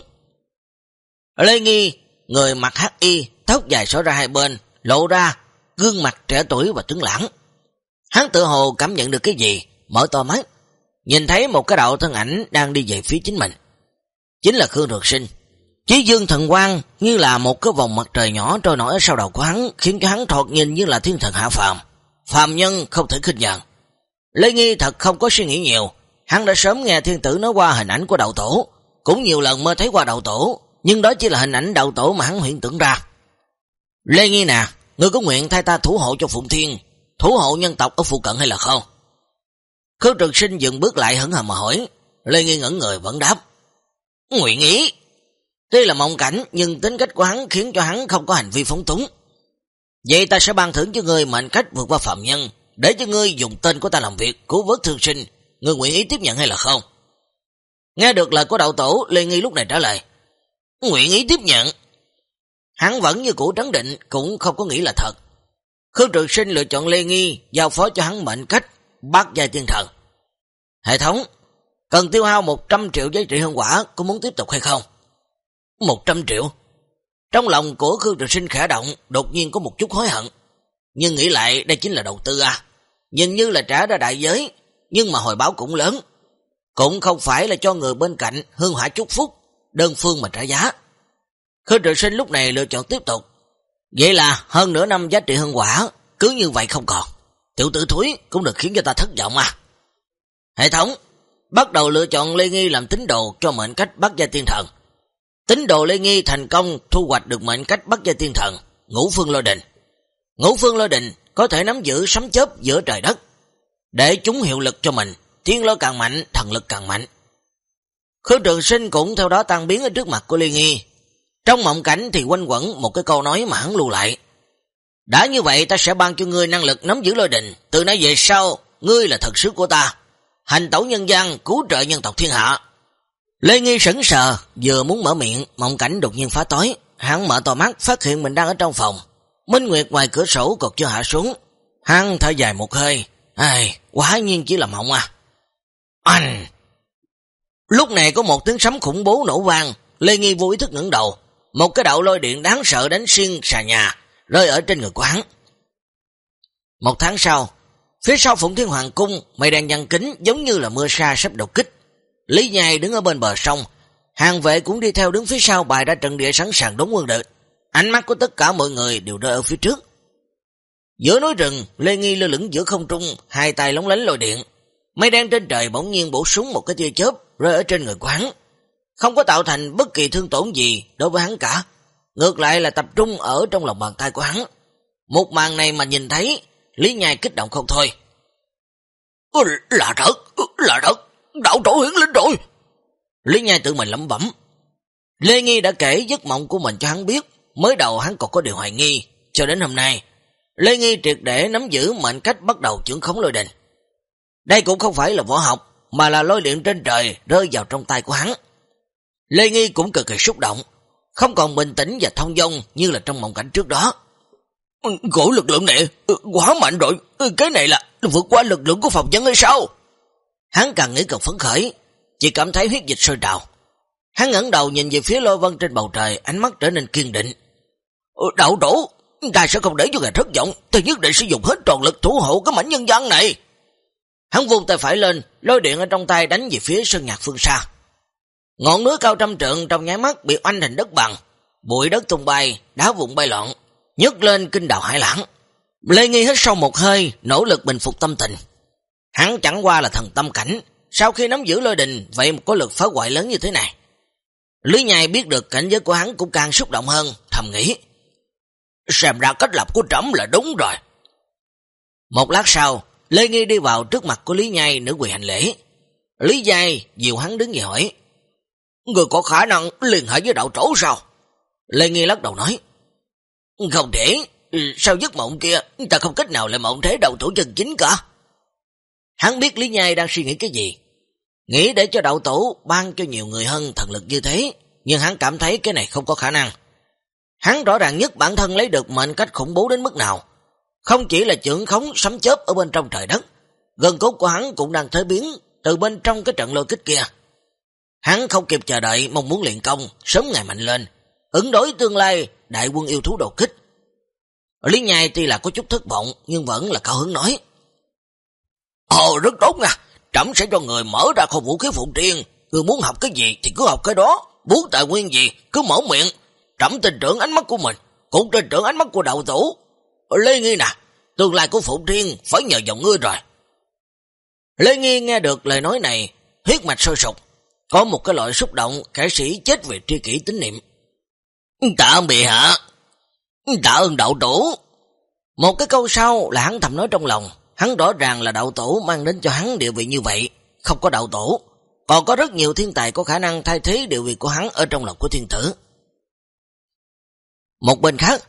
Lê Nghi, người mặc hắc y, tóc dài xóa ra hai bên, lộ ra gương mặt trẻ tuổi và tướng lãng. Hắn tự hồ cảm nhận được cái gì, mở to mắt, nhìn thấy một cái đạo thân ảnh đang đi về phía chính mình. Chính là Khương Được Sinh. Chí dương thần quang như là một cái vòng mặt trời nhỏ trôi nổi ở sau đầu của hắn, khiến cho hắn thọt nhìn như là thiên thần hạ phàm. Phàm nhân không thể khinh nhận. Lê Nghi thật không có suy nghĩ nhiều, hắn đã sớm nghe thiên tử nói qua hình ảnh của đầu tổ, cũng nhiều lần mơ thấy qua đầu tổ, nhưng đó chỉ là hình ảnh đầu tổ mà hắn hiện tưởng ra. Lê Nghi nè, ngươi có nguyện thay ta thủ hộ cho Phụng Thiên, thủ hộ nhân tộc ở phụ cận hay là không? khương trực sinh dừng bước lại hững hờ mà hỏi, Lê Nghi ngẩn người vẫn đáp. Nguyện ý. Tuy là mộng cảnh, nhưng tính cách của hắn khiến cho hắn không có hành vi phóng túng. Vậy ta sẽ ban thưởng cho ngươi mệnh cách vượt qua phạm nhân, để cho ngươi dùng tên của ta làm việc, cứu vớt thương sinh, ngươi nguyện ý tiếp nhận hay là không? Nghe được lời của đạo tổ, Lê Nghi lúc này trả lời. Nguyện ý tiếp nhận. Hắn vẫn như cũ trấn định, cũng không có nghĩ là thật. Khương Trường Sinh lựa chọn Lê Nghi, giao phó cho hắn mệnh cách, bắt giai tiên thần. Hệ thống, cần tiêu hao 100 triệu giá trị hương quả, có muốn tiếp tục hay không? 100 triệu? Trong lòng của Khương Trường Sinh khả động, đột nhiên có một chút hối hận. Nhưng nghĩ lại đây chính là đầu tư à. Nhìn như là trả ra đại giới, nhưng mà hồi báo cũng lớn. Cũng không phải là cho người bên cạnh hương hỏa chúc phúc, đơn phương mà trả giá. Khương Trường Sinh lúc này lựa chọn tiếp tục. Vậy là hơn nửa năm giá trị hương quả, cứ như vậy không còn. Tiểu tử thúi cũng được khiến cho ta thất vọng à. Hệ thống, bắt đầu lựa chọn Lê Nghi làm tín đồ cho mệnh cách bắt gia tiên thần. Tín đồ Lê Nghi thành công thu hoạch được mệnh cách bắt gia tiên thần, ngũ phương lôi đình. Ngũ phương lôi đình có thể nắm giữ sấm chớp giữa trời đất. Để chúng hiệu lực cho mình, thiên lôi càng mạnh, thần lực càng mạnh. Khứ trường sinh cũng theo đó tan biến ở trước mặt của Lê Nghi. Trong mộng cảnh thì quanh quẩn một cái câu nói mà hắn lưu lại. Đã như vậy ta sẽ ban cho ngươi năng lực nắm giữ lôi đình, từ nay về sau, ngươi là thật sứ của ta. Hành tẩu nhân gian, cứu trợ nhân tộc thiên hạ. Lê Nghi sững sờ, vừa muốn mở miệng, mộng cảnh đột nhiên phá tối. Hắn mở to mắt, phát hiện mình đang ở trong phòng. Minh Nguyệt ngoài cửa sổ còn chưa hạ xuống. Hắn thở dài một hơi. Ai, quá nhiên chỉ là mộng à. Anh! Lúc này có một tiếng sấm khủng bố nổ vang. Lê Nghi vô ý thức ngẩng đầu. Một cái đạo lôi điện đáng sợ đánh xuyên xà nhà, rơi ở trên người của hắn. Một tháng sau, phía sau Phụng Thiên Hoàng Cung, mây đen nhăn kính giống như là mưa sa sắp đột kích. Lý Nhai đứng ở bên bờ sông, hàng vệ cũng đi theo đứng phía sau bài ra trận địa sẵn sàng đóng quân địch. Ánh mắt của tất cả mọi người đều rơi ở phía trước. Giữa núi rừng, Lê Nghi lơ lửng giữa không trung, hai tay lóng lánh lôi điện. Mây đen trên trời bỗng nhiên bổ súng một cái tia chớp rơi ở trên người của hắn. Không có tạo thành bất kỳ thương tổn gì đối với hắn cả. Ngược lại là tập trung ở trong lòng bàn tay của hắn. Một màn này mà nhìn thấy, Lý Nhai kích động không thôi. Là thật, là thật, đạo trổ hiển linh rồi. Lý Nhai tự mình lẩm bẩm. Lê Nghi đã kể giấc mộng của mình cho hắn biết, mới đầu hắn còn có điều hoài nghi, cho đến hôm nay, Lê Nghi triệt để nắm giữ mệnh cách bắt đầu trưởng khống lôi đình. Đây cũng không phải là võ học, mà là lôi điện trên trời rơi vào trong tay của hắn. Lê Nghi cũng cực kỳ xúc động, không còn bình tĩnh và thông dong như là trong mộng cảnh trước đó. Cổ lực lượng này quá mạnh rồi, cái này là vượt qua lực lượng của phòng dân hay sao? Hắn càng nghĩ càng phấn khởi, chỉ cảm thấy huyết dịch sôi trào. Hắn ngẩng đầu nhìn về phía lôi vân trên bầu trời, ánh mắt trở nên kiên định. Đậu đổ, ta sẽ không để cho ngài thất vọng, ta nhất định sử dụng hết toàn lực thủ hộ cái mảnh nhân dân này. Hắn vung tay phải lên, lôi điện ở trong tay đánh về phía sân nhạc phương xa. Ngọn núi cao trăm trượng trong nháy mắt bị oanh thành đất bằng, bụi đất tung bay, đá vụn bay loạn, nhấc lên kinh đào hải lãng. Lê Nghi hết sau một hơi, nỗ lực bình phục tâm tình. Hắn chẳng qua là thần tâm cảnh, sau khi nắm giữ lôi đình, vậy có lực phá hoại lớn như thế này. Lý Nhai biết được cảnh giới của hắn cũng càng xúc động hơn, thầm nghĩ. Xem ra cách lập của trẫm là đúng rồi. Một lát sau, Lê Nghi đi vào trước mặt của Lý Nhai nữ quỳ hành lễ. Lý Nhai dìu hắn đứng dậy hỏi. Người có khả năng liên hệ với đạo trổ sao? Lê Nghi lắc đầu nói. Không thể, sao giấc mộng kia ta không cách nào lại mộng thế đạo tổ chân chính cả. Hắn biết Lý Nhai đang suy nghĩ cái gì. Nghĩ để cho đạo tổ ban cho nhiều người hơn thần lực như thế, nhưng hắn cảm thấy cái này không có khả năng. Hắn rõ ràng nhất bản thân lấy được mệnh cách khủng bố đến mức nào. Không chỉ là trưởng khống sấm chớp ở bên trong trời đất, gần cốt của hắn cũng đang thế biến từ bên trong cái trận lôi kích kia. Hắn không kịp chờ đợi mong muốn luyện công, sớm ngày mạnh lên, ứng đối tương lai đại quân yêu thú đồ kích. Lý Nhai tuy là có chút thất vọng nhưng vẫn là cao hứng nói. Ồ rất tốt nha, trẫm sẽ cho người mở ra kho vũ khí phụ triên, người muốn học cái gì thì cứ học cái đó, muốn tài nguyên gì cứ mở miệng, trẫm tin tưởng ánh mắt của mình, cũng tin tưởng ánh mắt của đạo tổ. Lê Nghi nè, tương lai của phụ thiên phải nhờ dòng ngươi rồi. Lê Nghi nghe được lời nói này, huyết mạch sôi sục, có một cái loại xúc động kẻ sĩ chết về tri kỷ tín niệm. Tạ ơn bị hạ, tạ ơn đạo tổ. Một cái câu sau là hắn thầm nói trong lòng, Hắn rõ ràng là đạo tổ mang đến cho hắn địa vị như vậy, không có đạo tổ. Còn có rất nhiều thiên tài có khả năng thay thế địa vị của hắn ở trong lòng của thiên tử. Một bên khác,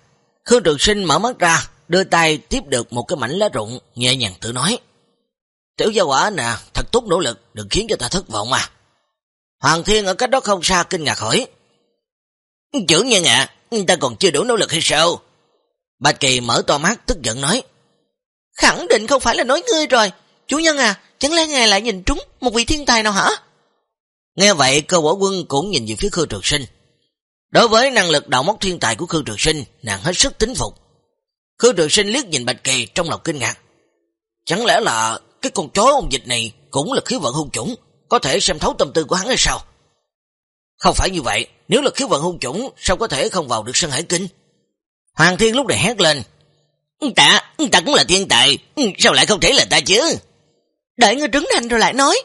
Khương Trường Sinh mở mắt ra, đưa tay tiếp được một cái mảnh lá rụng, nhẹ nhàng tự nói. Tiểu gia quả nè, thật tốt nỗ lực, đừng khiến cho ta thất vọng mà. Hoàng Thiên ở cách đó không xa kinh ngạc hỏi. Chữ nhân ạ, ta còn chưa đủ nỗ lực hay sao? Bạch Kỳ mở to mắt tức giận nói. Khẳng định không phải là nói ngươi rồi. Chủ nhân à, chẳng lẽ ngài lại nhìn trúng một vị thiên tài nào hả? Nghe vậy cơ võ quân cũng nhìn về phía Khương Trường Sinh. Đối với năng lực đạo mốc thiên tài của Khương Trường Sinh, nàng hết sức tính phục. Khương Trường Sinh liếc nhìn Bạch Kỳ trong lòng kinh ngạc. Chẳng lẽ là cái con chó ông dịch này cũng là khí vận hung chủng, có thể xem thấu tâm tư của hắn hay sao? Không phải như vậy, nếu là khí vận hung chủng, sao có thể không vào được sân hải kinh? Hoàng Thiên lúc này hét lên, Ta, ta cũng là thiên tài, ừ, sao lại không thể là ta chứ? Đợi ngươi trứng thành rồi lại nói.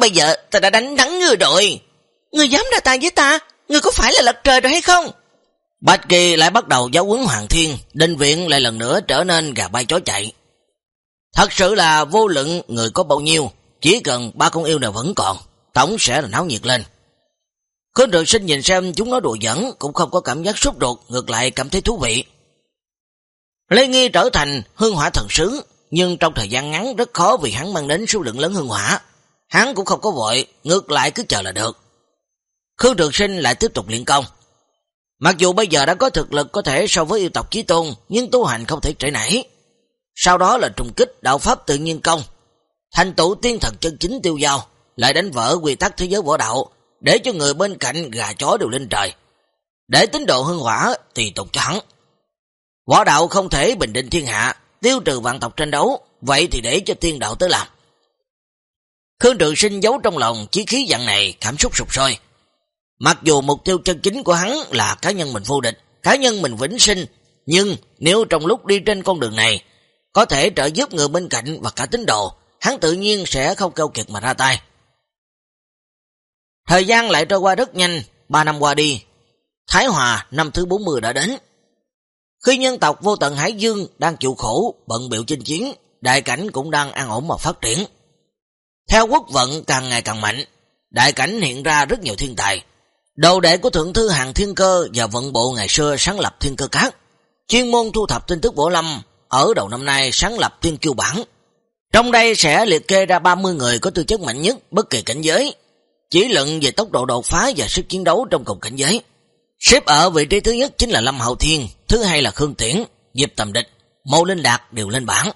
Bây giờ ta đã đánh thắng ngươi rồi. Ngươi dám ra tay với ta, ngươi có phải là lật trời rồi hay không? Bạch Kỳ lại bắt đầu giáo huấn Hoàng Thiên, đinh viện lại lần nữa trở nên gà bay chó chạy. Thật sự là vô lượng người có bao nhiêu, chỉ cần ba con yêu nào vẫn còn, tổng sẽ là náo nhiệt lên. Khương trường sinh nhìn xem chúng nó đùa dẫn, cũng không có cảm giác sốt ruột, ngược lại cảm thấy thú vị. Lê Nghi trở thành hương hỏa thần sứ, nhưng trong thời gian ngắn rất khó vì hắn mang đến số lượng lớn hương hỏa. Hắn cũng không có vội, ngược lại cứ chờ là được. Khương Trường Sinh lại tiếp tục luyện công. Mặc dù bây giờ đã có thực lực có thể so với yêu tộc Chí Tôn, nhưng tu hành không thể trễ nảy. Sau đó là trùng kích đạo pháp tự nhiên công. Thành tựu tiên thần chân chính tiêu giao, lại đánh vỡ quy tắc thế giới võ đạo, để cho người bên cạnh gà chó đều lên trời. Để tính độ hương hỏa tùy tục cho hắn. Võ đạo không thể bình định thiên hạ, tiêu trừ vạn tộc tranh đấu, vậy thì để cho tiên đạo tới làm. Khương Trường Sinh giấu trong lòng chí khí dạng này cảm xúc sụp sôi. Mặc dù mục tiêu chân chính của hắn là cá nhân mình vô địch, cá nhân mình vĩnh sinh, nhưng nếu trong lúc đi trên con đường này, có thể trợ giúp người bên cạnh và cả tín đồ, hắn tự nhiên sẽ không kêu kiệt mà ra tay. Thời gian lại trôi qua rất nhanh, 3 năm qua đi. Thái Hòa năm thứ 40 đã đến. Khi nhân tộc vô tận Hải Dương đang chịu khổ, bận biểu chinh chiến, đại cảnh cũng đang an ổn mà phát triển. Theo quốc vận càng ngày càng mạnh, đại cảnh hiện ra rất nhiều thiên tài. Đầu đệ của Thượng Thư Hàng Thiên Cơ và vận bộ ngày xưa sáng lập Thiên Cơ Cát, chuyên môn thu thập tin tức võ lâm, ở đầu năm nay sáng lập Thiên Kiêu Bản. Trong đây sẽ liệt kê ra 30 người có tư chất mạnh nhất bất kỳ cảnh giới. chỉ luận về tốc độ đột phá và sức chiến đấu trong cùng cảnh giới. Xếp ở vị trí thứ nhất chính là Lâm Hậu Thiên, thứ hai là Khương Tiễn, Diệp Tầm Địch, Mâu Linh Đạt đều lên bảng.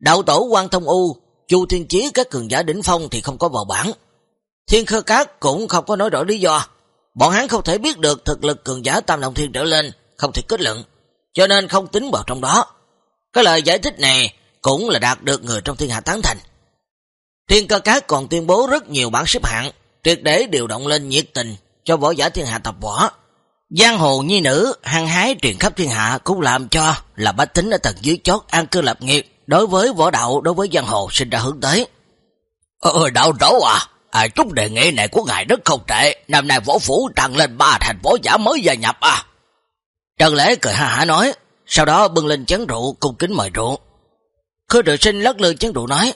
Đạo tổ quan Thông U, Chu Thiên Chí các cường giả đỉnh phong thì không có vào bảng. Thiên Khơ Cát cũng không có nói rõ lý do. Bọn hắn không thể biết được thực lực cường giả Tam động Thiên trở lên, không thể kết luận, cho nên không tính vào trong đó. Cái lời giải thích này cũng là đạt được người trong thiên hạ tán thành. Thiên Cơ Cát còn tuyên bố rất nhiều bản xếp hạng, triệt để điều động lên nhiệt tình cho võ giả thiên hạ tập võ. Giang hồ nhi nữ hăng hái truyền khắp thiên hạ cũng làm cho là bách tính ở tầng dưới chót an cư lập nghiệp đối với võ đạo đối với giang hồ sinh ra hướng tới. Ờ, đạo trấu à, à, chút đề nghị này của ngài rất không tệ, năm nay võ phủ tăng lên ba thành võ giả mới gia nhập à. Trần Lễ cười ha hả nói, sau đó bưng lên chén rượu cung kính mời rượu. Khứa trời sinh lắc lư chén rượu nói,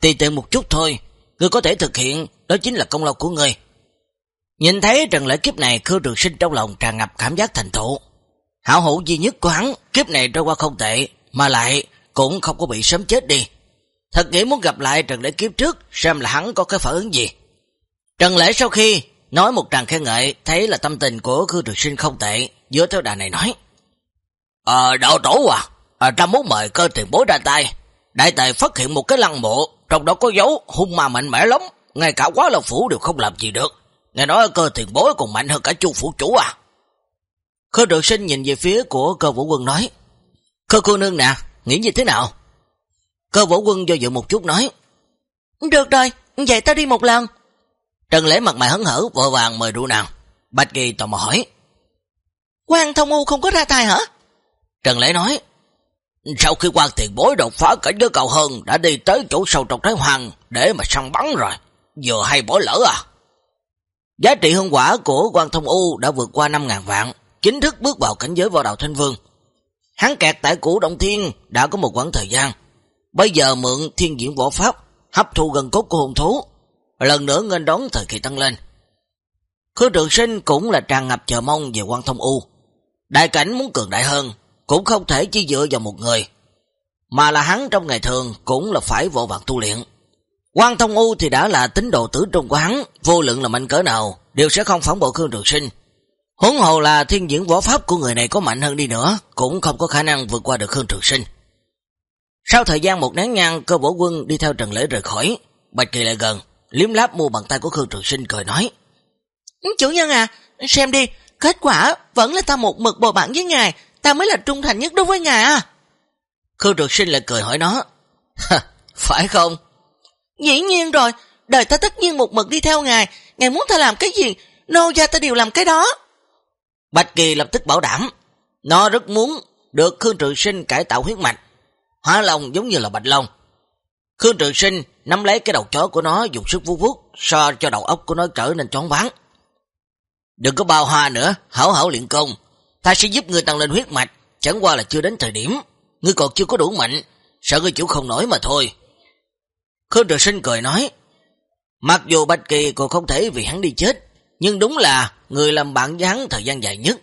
tùy tiện một chút thôi, ngươi có thể thực hiện, đó chính là công lao của ngươi Nhìn thấy Trần Lễ kiếp này Khứa Trường Sinh trong lòng tràn ngập cảm giác thành thụ. Hảo hữu duy nhất của hắn kiếp này trôi qua không tệ, mà lại cũng không có bị sớm chết đi. Thật nghĩ muốn gặp lại Trần Lễ kiếp trước xem là hắn có cái phản ứng gì. Trần Lễ sau khi nói một tràng khen ngợi thấy là tâm tình của Khương Trường Sinh không tệ, giữa theo đà này nói. Ờ, đạo tổ à, à ta muốn mời cơ tiền bối ra tay. Đại tài phát hiện một cái lăng mộ, trong đó có dấu hung ma mạnh mẽ lắm, ngay cả quá là phủ đều không làm gì được. Nghe nói cơ tiền bối còn mạnh hơn cả chu phủ chủ à. Khương được sinh nhìn về phía của cơ vũ quân nói. Khương cô nương nè, nghĩ như thế nào? Cơ vũ quân do dự một chút nói. Được rồi, vậy ta đi một lần. Trần lễ mặt mày hấn hở, vội vàng mời rượu nàng. Bạch Kỳ tò mò hỏi. Quan thông u không có ra tay hả? Trần lễ nói. Sau khi quan tiền bối đột phá cảnh giới cao hơn, đã đi tới chỗ sâu trong thái hoàng để mà săn bắn rồi. Vừa hay bỏ lỡ à? Giá trị hương quả của quan thông u đã vượt qua 5.000 vạn, chính thức bước vào cảnh giới vào đạo thanh vương. Hắn kẹt tại củ Động Thiên đã có một quãng thời gian. Bây giờ mượn thiên diễn võ pháp, hấp thu gần cốt của hồn thú, lần nữa nên đón thời kỳ tăng lên. Khứa trường sinh cũng là tràn ngập chờ mong về quan thông u. Đại cảnh muốn cường đại hơn, cũng không thể chỉ dựa vào một người, mà là hắn trong ngày thường cũng là phải vội vàng tu luyện. Quan Thông U thì đã là tín đồ tử trung của hắn, vô lượng là mạnh cỡ nào, đều sẽ không phản bộ Khương Trường Sinh. Huống hồ là thiên diễn võ pháp của người này có mạnh hơn đi nữa, cũng không có khả năng vượt qua được Khương Trường Sinh. Sau thời gian một nén nhang, cơ bổ quân đi theo Trần Lễ rời khỏi, Bạch Kỳ lại gần, liếm láp mua bàn tay của Khương Trường Sinh cười nói. Chủ nhân à, xem đi, kết quả vẫn là ta một mực bồi bạn với ngài, ta mới là trung thành nhất đối với ngài à. Khương Trường Sinh lại cười hỏi nó, phải không? Dĩ nhiên rồi, đời ta tất nhiên một mực đi theo ngài, ngài muốn ta làm cái gì, nô gia ta đều làm cái đó. Bạch Kỳ lập tức bảo đảm, nó rất muốn được Khương Trường Sinh cải tạo huyết mạch, hóa long giống như là bạch long. Khương Trường Sinh nắm lấy cái đầu chó của nó dùng sức vuốt vuốt, so cho đầu óc của nó trở nên tròn vắng. Đừng có bao hoa nữa, hảo hảo luyện công, ta sẽ giúp ngươi tăng lên huyết mạch, chẳng qua là chưa đến thời điểm, ngươi còn chưa có đủ mạnh, sợ ngươi chủ không nổi mà thôi. Khương Trường Sinh cười nói, mặc dù Bạch Kỳ còn không thể vì hắn đi chết, nhưng đúng là người làm bạn với hắn thời gian dài nhất.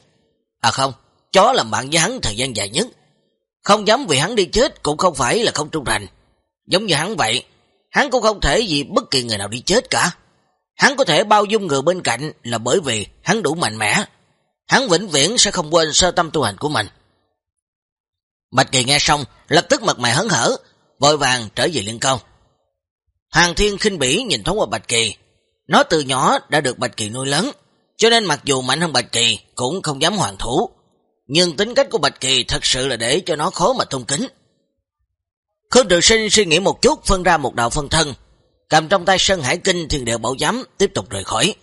À không, chó làm bạn với hắn thời gian dài nhất. Không dám vì hắn đi chết cũng không phải là không trung thành. Giống như hắn vậy, hắn cũng không thể vì bất kỳ người nào đi chết cả. Hắn có thể bao dung người bên cạnh là bởi vì hắn đủ mạnh mẽ. Hắn vĩnh viễn sẽ không quên sơ tâm tu hành của mình. Bạch Kỳ nghe xong, lập tức mặt mày hấn hở, vội vàng trở về liên công. Hàng thiên khinh bỉ nhìn thoáng qua Bạch Kỳ. Nó từ nhỏ đã được Bạch Kỳ nuôi lớn, cho nên mặc dù mạnh hơn Bạch Kỳ cũng không dám hoàn thủ. Nhưng tính cách của Bạch Kỳ thật sự là để cho nó khó mà thông kính. Khương Trường Sinh suy nghĩ một chút phân ra một đạo phân thân, cầm trong tay Sơn Hải Kinh thiên địa bảo giám tiếp tục rời khỏi.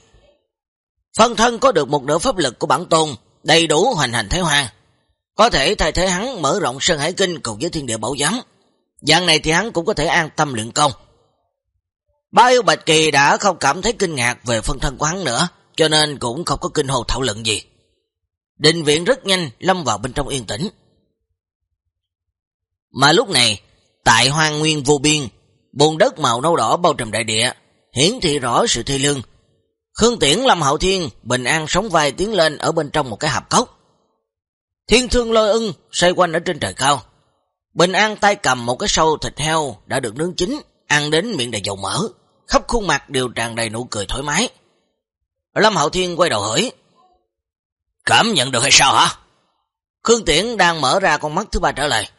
Phân thân có được một nửa pháp lực của bản tôn, đầy đủ hoành hành Thái Hoàng. Có thể thay thế hắn mở rộng Sơn Hải Kinh cùng với thiên địa bảo giám. Dạng này thì hắn cũng có thể an tâm luyện công. Ba yêu Bạch Kỳ đã không cảm thấy kinh ngạc về phân thân của hắn nữa, cho nên cũng không có kinh hồ thảo luận gì. Định viện rất nhanh lâm vào bên trong yên tĩnh. Mà lúc này, tại hoang nguyên vô biên, bùn đất màu nâu đỏ bao trùm đại địa, hiển thị rõ sự thi lương. Khương Tiễn Lâm Hậu Thiên bình an sống vai tiến lên ở bên trong một cái hạp cốc. Thiên thương lôi ưng xoay quanh ở trên trời cao. Bình an tay cầm một cái sâu thịt heo đã được nướng chín, ăn đến miệng đầy dầu mỡ, khắp khuôn mặt đều tràn đầy nụ cười thoải mái. Lâm Hậu Thiên quay đầu hỏi, Cảm nhận được hay sao hả? Khương Tiễn đang mở ra con mắt thứ ba trở lại.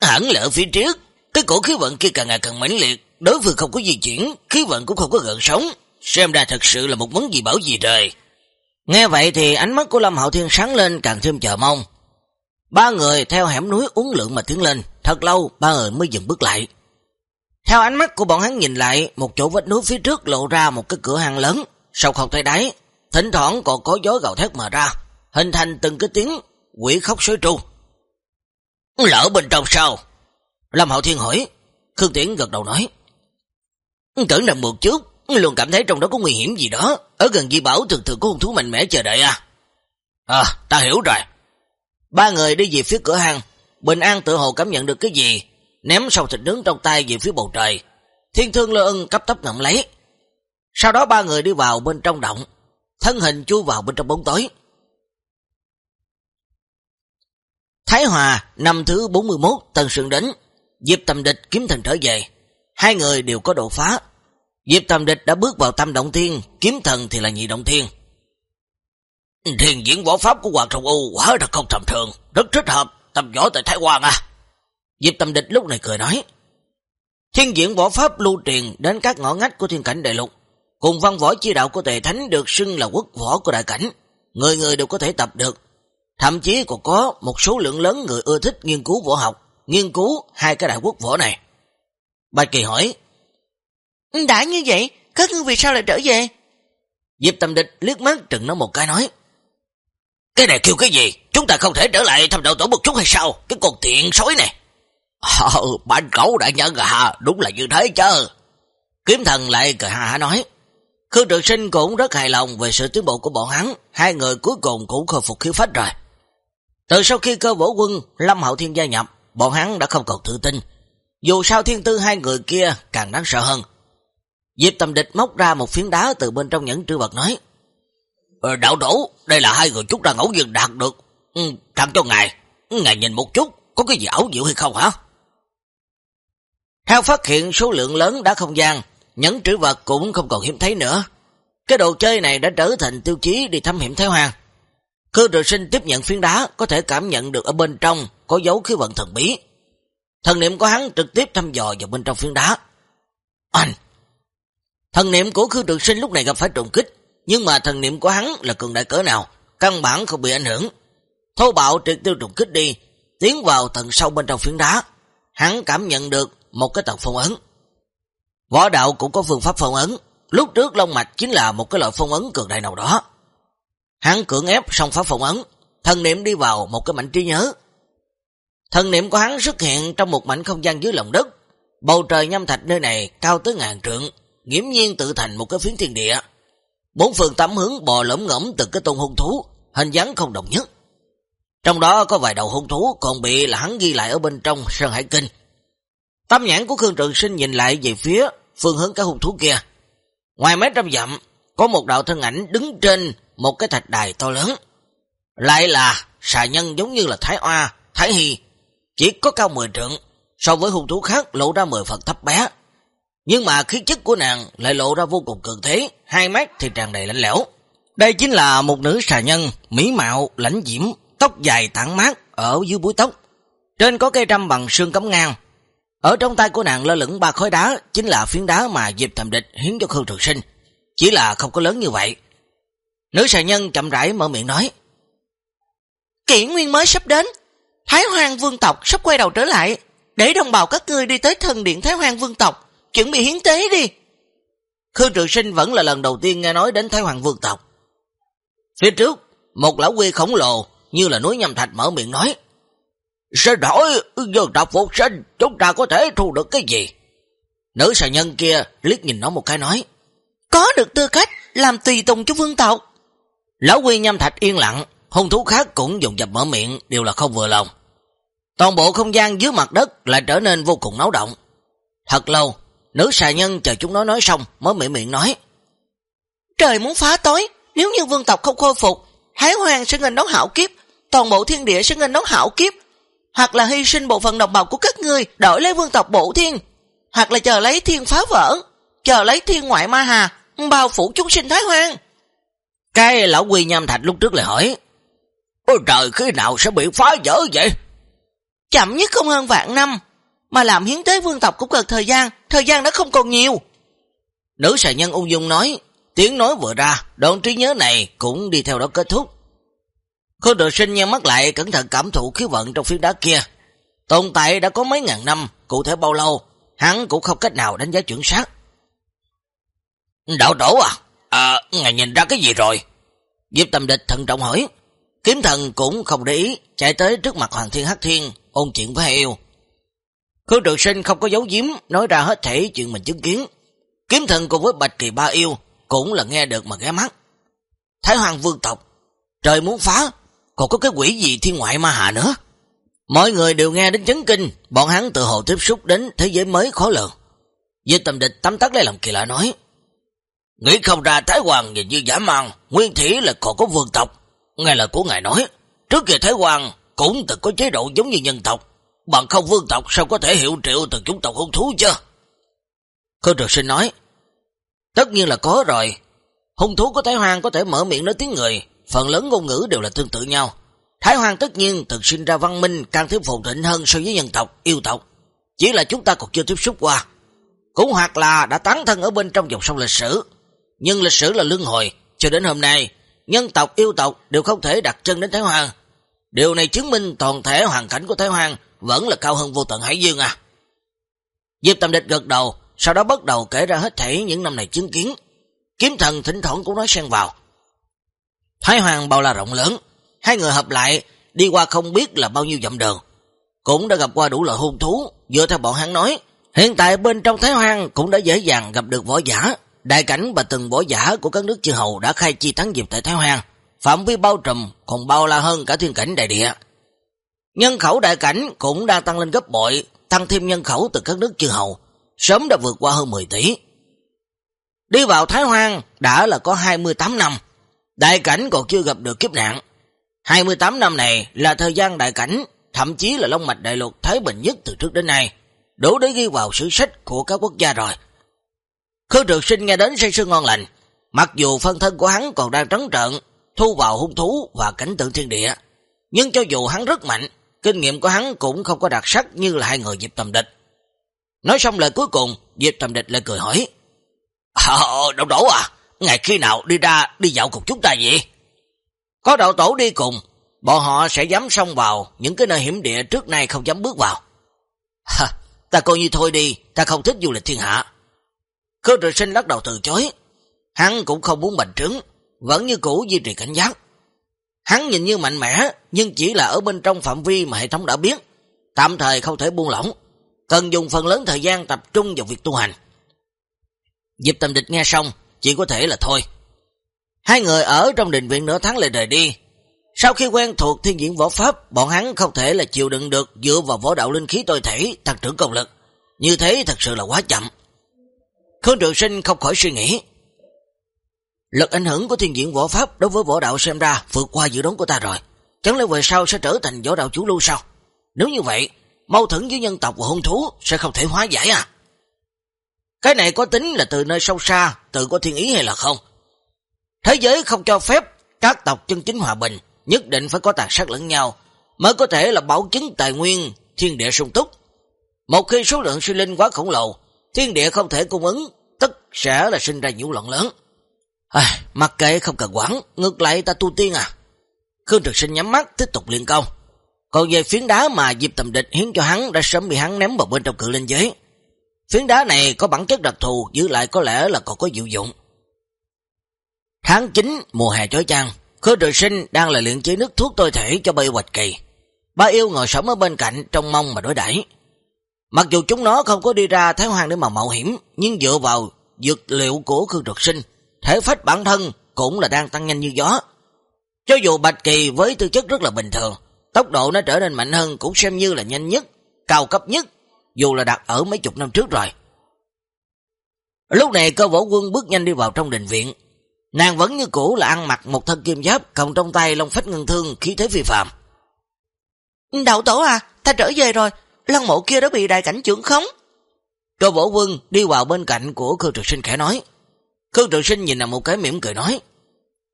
Hẳn lỡ phía trước, cái cổ khí vận kia càng ngày càng mãnh liệt, đối phương không có di chuyển, khí vận cũng không có gần sống, xem ra thật sự là một món gì bảo gì trời. Nghe vậy thì ánh mắt của Lâm Hậu Thiên sáng lên càng thêm chờ mong. Ba người theo hẻm núi uống lượng mà tiến lên, thật lâu ba người mới dừng bước lại. Theo ánh mắt của bọn hắn nhìn lại, một chỗ vách núi phía trước lộ ra một cái cửa hàng lớn, sâu không thấy đáy, thỉnh thoảng còn có gió gào thét mà ra, hình thành từng cái tiếng quỷ khóc sói tru. Lỡ bên trong sao? Lâm Hậu Thiên hỏi, Khương Tiễn gật đầu nói. Cẩn thận một chút, luôn cảm thấy trong đó có nguy hiểm gì đó, ở gần di bảo thường thường có hung thú mạnh mẽ chờ đợi à. À, ta hiểu rồi. Ba người đi về phía cửa hàng, Bình An tự hồ cảm nhận được cái gì, ném sầu thịt nướng trong tay về phía bầu trời. Thiên thương lơ ưng cấp tốc ngậm lấy. Sau đó ba người đi vào bên trong động, thân hình chui vào bên trong bóng tối. Thái Hòa, năm thứ 41, tầng Sương đến, Diệp Tầm Địch kiếm thần trở về. Hai người đều có độ phá. Diệp Tầm Địch đã bước vào tâm động thiên, kiếm thần thì là nhị động thiên. Thiền diễn võ pháp của Hoàng Trọng U quả thật không tầm thường, rất thích hợp tầm võ tại Thái Hoàng à. Diệp Tầm Địch lúc này cười nói. Thiên diễn võ pháp lưu truyền đến các ngõ ngách của thiên cảnh đại lục, cùng văn võ chi đạo của Tề Thánh được xưng là quốc võ của đại cảnh, người người đều có thể tập được. Thậm chí còn có một số lượng lớn người ưa thích nghiên cứu võ học, nghiên cứu hai cái đại quốc võ này. Bạch Kỳ hỏi, Đã như vậy, các ngươi vì sao lại trở về? Diệp Tâm Địch liếc mắt trừng nó một cái nói, Cái này kêu cái gì? Chúng ta không thể trở lại thăm đầu tổ một chút hay sao? Cái con tiện sói này. Ờ, bánh cẩu đại nhân à, đúng là như thế chứ. Kiếm thần lại cười hà hà nói, Khương Trường Sinh cũng rất hài lòng về sự tiến bộ của bọn hắn, hai người cuối cùng cũng khôi phục khí phách rồi. Từ sau khi cơ võ quân Lâm Hậu Thiên gia nhập, bọn hắn đã không còn tự tin. Dù sao thiên tư hai người kia càng đáng sợ hơn. Diệp tầm địch móc ra một phiến đá từ bên trong nhẫn trư vật nói. Ờ, đạo đổ, đây là hai người chúng ta ngẫu nhiên đạt được. Ừ, tặng cho ngài. Ngài nhìn một chút, có cái gì ảo diệu hay không hả? Theo phát hiện số lượng lớn đá không gian, nhẫn trữ vật cũng không còn hiếm thấy nữa. Cái đồ chơi này đã trở thành tiêu chí đi thăm hiểm Thái Hoàng. Khương Trường Sinh tiếp nhận phiến đá, có thể cảm nhận được ở bên trong có dấu khí vận thần bí. Thần niệm của hắn trực tiếp thăm dò vào bên trong phiến đá. Anh! Thần niệm của Khương Trường Sinh lúc này gặp phải trùng kích, nhưng mà thần niệm của hắn là cường đại cỡ nào, căn bản không bị ảnh hưởng. Thô bạo triệt tiêu trùng kích đi, tiến vào tầng sâu bên trong phiến đá. Hắn cảm nhận được một cái tầng phong ấn. Võ đạo cũng có phương pháp phong ấn, lúc trước Long Mạch chính là một cái loại phong ấn cường đại nào đó. Hắn cưỡng ép xong pháp phong ấn, thần niệm đi vào một cái mảnh trí nhớ. Thần niệm của hắn xuất hiện trong một mảnh không gian dưới lòng đất. Bầu trời nhâm thạch nơi này cao tới ngàn trượng, nghiễm nhiên tự thành một cái phiến thiên địa. Bốn phương tám hướng bò lỡm ngẫm từ cái tôn hung thú, hình dáng không đồng nhất. Trong đó có vài đầu hung thú còn bị là hắn ghi lại ở bên trong Sơn Hải Kinh. Tâm nhãn của Khương Trường Sinh nhìn lại về phía phương hướng cái hung thú kia. Ngoài mấy trăm dặm, có một đạo thân ảnh đứng trên một cái thạch đài to lớn. Lại là xà nhân giống như là Thái Oa, Thái Hy, chỉ có cao 10 trượng, so với hung thú khác lộ ra 10 phần thấp bé. Nhưng mà khí chất của nàng lại lộ ra vô cùng cường thế, hai mắt thì tràn đầy lạnh lẽo. Đây chính là một nữ xà nhân, mỹ mạo, lãnh diễm, tóc dài tản mát ở dưới búi tóc. Trên có cây trăm bằng xương cấm ngang. Ở trong tay của nàng lơ lửng ba khối đá, chính là phiến đá mà Diệp Thầm Địch hiến cho Khương Trường Sinh. Chỉ là không có lớn như vậy. Nữ xà nhân chậm rãi mở miệng nói. Kỷ nguyên mới sắp đến, Thái Hoàng vương tộc sắp quay đầu trở lại, để đồng bào các ngươi đi tới thần điện Thái Hoàng vương tộc, chuẩn bị hiến tế đi. Khương Trường Sinh vẫn là lần đầu tiên nghe nói đến Thái Hoàng vương tộc. Phía trước, một lão quy khổng lồ như là núi nhầm thạch mở miệng nói. Xin hỏi, dân tộc phục sinh, chúng ta có thể thu được cái gì? Nữ xà nhân kia liếc nhìn nó một cái nói. Có được tư cách làm tùy tùng cho vương tộc. Lão quy nhâm thạch yên lặng, hung thú khác cũng dùng dập mở miệng, đều là không vừa lòng. Toàn bộ không gian dưới mặt đất lại trở nên vô cùng náo động. Thật lâu, nữ xà nhân chờ chúng nó nói xong mới miệng miệng nói. Trời muốn phá tối, nếu như vương tộc không khôi phục, Thái Hoàng sẽ ngành đón hảo kiếp, toàn bộ thiên địa sẽ ngành đón hảo kiếp, hoặc là hy sinh bộ phận đồng bào của các ngươi đổi lấy vương tộc bổ thiên, hoặc là chờ lấy thiên phá vỡ,
chờ lấy thiên ngoại ma hà, bao phủ chúng sinh thái hoang.
Cái lão quy nham thạch lúc trước lại hỏi, Ôi trời, khi nào sẽ bị phá vỡ vậy?
Chậm nhất không hơn vạn năm, mà làm hiến tế vương tộc cũng cần thời gian, thời gian đã không còn nhiều.
Nữ xà nhân ung dung nói, tiếng nói vừa ra, đoạn trí nhớ này cũng đi theo đó kết thúc. Khương đồ sinh nhăn mắt lại, cẩn thận cảm thụ khí vận trong phiến đá kia. Tồn tại đã có mấy ngàn năm, cụ thể bao lâu, hắn cũng không cách nào đánh giá chuẩn xác. Đạo tổ à, à, ngài nhìn ra cái gì rồi? Diệp Tâm địch thận trọng hỏi. Kiếm thần cũng không để ý, chạy tới trước mặt Hoàng Thiên Hắc Thiên, ôn chuyện với heo Khương trường sinh không có dấu giếm, nói ra hết thể chuyện mình chứng kiến. Kiếm thần cùng với Bạch Kỳ Ba Yêu cũng là nghe được mà ghé mắt. Thái Hoàng Vương tộc, trời muốn phá, còn có cái quỷ gì thiên ngoại ma hạ nữa. Mọi người đều nghe đến chấn kinh, bọn hắn tự hồ tiếp xúc đến thế giới mới khó lường. Với tầm địch tắm tắt lấy lòng kỳ lạ nói, Nghĩ không ra Thái Hoàng nhìn như giả mang, nguyên thủy là còn có vương tộc. Nghe lời của ngài nói, trước kia Thái Hoàng cũng từng có chế độ giống như nhân tộc, bằng không vương tộc sao có thể hiệu triệu từ chúng tộc hung thú chứ? Khương Trực Sinh nói, tất nhiên là có rồi. Hung thú của Thái Hoàng có thể mở miệng nói tiếng người, phần lớn ngôn ngữ đều là tương tự nhau. Thái Hoàng tất nhiên từng sinh ra văn minh càng thêm phồn thịnh hơn so với nhân tộc, yêu tộc. Chỉ là chúng ta còn chưa tiếp xúc qua. Cũng hoặc là đã tán thân ở bên trong dòng sông lịch sử. Nhưng lịch sử là lương hồi, cho đến hôm nay, nhân tộc, yêu tộc đều không thể đặt chân đến Thái Hoàng. Điều này chứng minh toàn thể hoàn cảnh của Thái Hoàng vẫn là cao hơn vô tận Hải Dương à. Diệp Tâm Địch gật đầu, sau đó bắt đầu kể ra hết thảy những năm này chứng kiến. Kiếm thần thỉnh thoảng cũng nói xen vào. Thái Hoàng bao la rộng lớn, hai người hợp lại đi qua không biết là bao nhiêu dặm đường. Cũng đã gặp qua đủ loại hung thú, dựa theo bọn hắn nói, hiện tại bên trong Thái Hoàng cũng đã dễ dàng gặp được võ giả. Đại cảnh và từng võ giả của các nước chư hầu đã khai chi thắng dịp tại Thái Hoàng, phạm vi bao trùm còn bao la hơn cả thiên cảnh đại địa. Nhân khẩu đại cảnh cũng đang tăng lên gấp bội, tăng thêm nhân khẩu từ các nước chư hầu, sớm đã vượt qua hơn 10 tỷ. Đi vào Thái Hoang đã là có 28 năm, đại cảnh còn chưa gặp được kiếp nạn. 28 năm này là thời gian đại cảnh, thậm chí là Long Mạch Đại Lục Thái Bình nhất từ trước đến nay, đủ để ghi vào sử sách của các quốc gia rồi. Khương Trường Sinh nghe đến say sương ngon lành, mặc dù phân thân của hắn còn đang trấn trợn thu vào hung thú và cảnh tượng thiên địa, nhưng cho dù hắn rất mạnh, kinh nghiệm của hắn cũng không có đặc sắc như là hai người Diệp Tầm Địch. Nói xong lời cuối cùng, Diệp Tầm Địch lại cười hỏi, Ờ, đậu đổ à, ngày khi nào đi ra đi dạo cùng chúng ta vậy? Có đạo tổ đi cùng, bọn họ sẽ dám xông vào những cái nơi hiểm địa trước nay không dám bước vào. Ha, ta coi như thôi đi, ta không thích du lịch thiên hạ. Khương Trường Sinh lắc đầu từ chối. Hắn cũng không muốn bệnh trứng, vẫn như cũ duy trì cảnh giác. Hắn nhìn như mạnh mẽ, nhưng chỉ là ở bên trong phạm vi mà hệ thống đã biết. Tạm thời không thể buông lỏng, cần dùng phần lớn thời gian tập trung vào việc tu hành. Diệp Tâm Địch nghe xong, chỉ có thể là thôi. Hai người ở trong đình viện nửa tháng lại rời đi. Sau khi quen thuộc thiên diễn võ pháp, bọn hắn không thể là chịu đựng được dựa vào võ đạo linh khí tôi thể, tăng trưởng công lực. Như thế thật sự là quá chậm. Khương Trường Sinh không khỏi suy nghĩ. Lực ảnh hưởng của thiên diễn võ pháp đối với võ đạo xem ra vượt qua dự đoán của ta rồi. Chẳng lẽ về sau sẽ trở thành võ đạo chủ lưu sao? Nếu như vậy, mâu thuẫn với nhân tộc và hôn thú sẽ không thể hóa giải à? Cái này có tính là từ nơi sâu xa, tự có thiên ý hay là không? Thế giới không cho phép các tộc chân chính hòa bình, nhất định phải có tàn sát lẫn nhau, mới có thể là bảo chứng tài nguyên thiên địa sung túc. Một khi số lượng sinh linh quá khổng lồ, thiên địa không thể cung ứng, tất sẽ là sinh ra nhiễu loạn lớn. À, mặc kệ không cần quản, ngược lại ta tu tiên à. Khương Trực Sinh nhắm mắt tiếp tục liên công. Còn về phiến đá mà Diệp Tầm Địch hiến cho hắn đã sớm bị hắn ném vào bên trong cự linh giới. Phiến đá này có bản chất đặc thù, giữ lại có lẽ là còn có diệu dụng. Tháng 9, mùa hè chói chang, Khứa trời Sinh đang là luyện chế nước thuốc tôi thể cho bay hoạch kỳ. Ba yêu ngồi sống ở bên cạnh trong mong mà đối đẩy. Mặc dù chúng nó không có đi ra Thái hoàng để mà mạo hiểm, nhưng dựa vào dược liệu của Khương Trực Sinh, thể phách bản thân cũng là đang tăng nhanh như gió. Cho dù Bạch Kỳ với tư chất rất là bình thường, tốc độ nó trở nên mạnh hơn cũng xem như là nhanh nhất, cao cấp nhất, dù là đặt ở mấy chục năm trước rồi. Lúc này cơ võ quân bước nhanh đi vào trong đình viện. Nàng vẫn như cũ là ăn mặc một thân kim giáp, cầm trong tay lông phách ngân thương, khí thế phi phạm.
Đạo tổ à, ta trở về rồi, lăng mộ kia đã bị đại cảnh trưởng khống.
Cơ võ quân đi vào bên cạnh của Khương Trực Sinh khẽ nói. Khương Trực Sinh nhìn là một cái mỉm cười nói.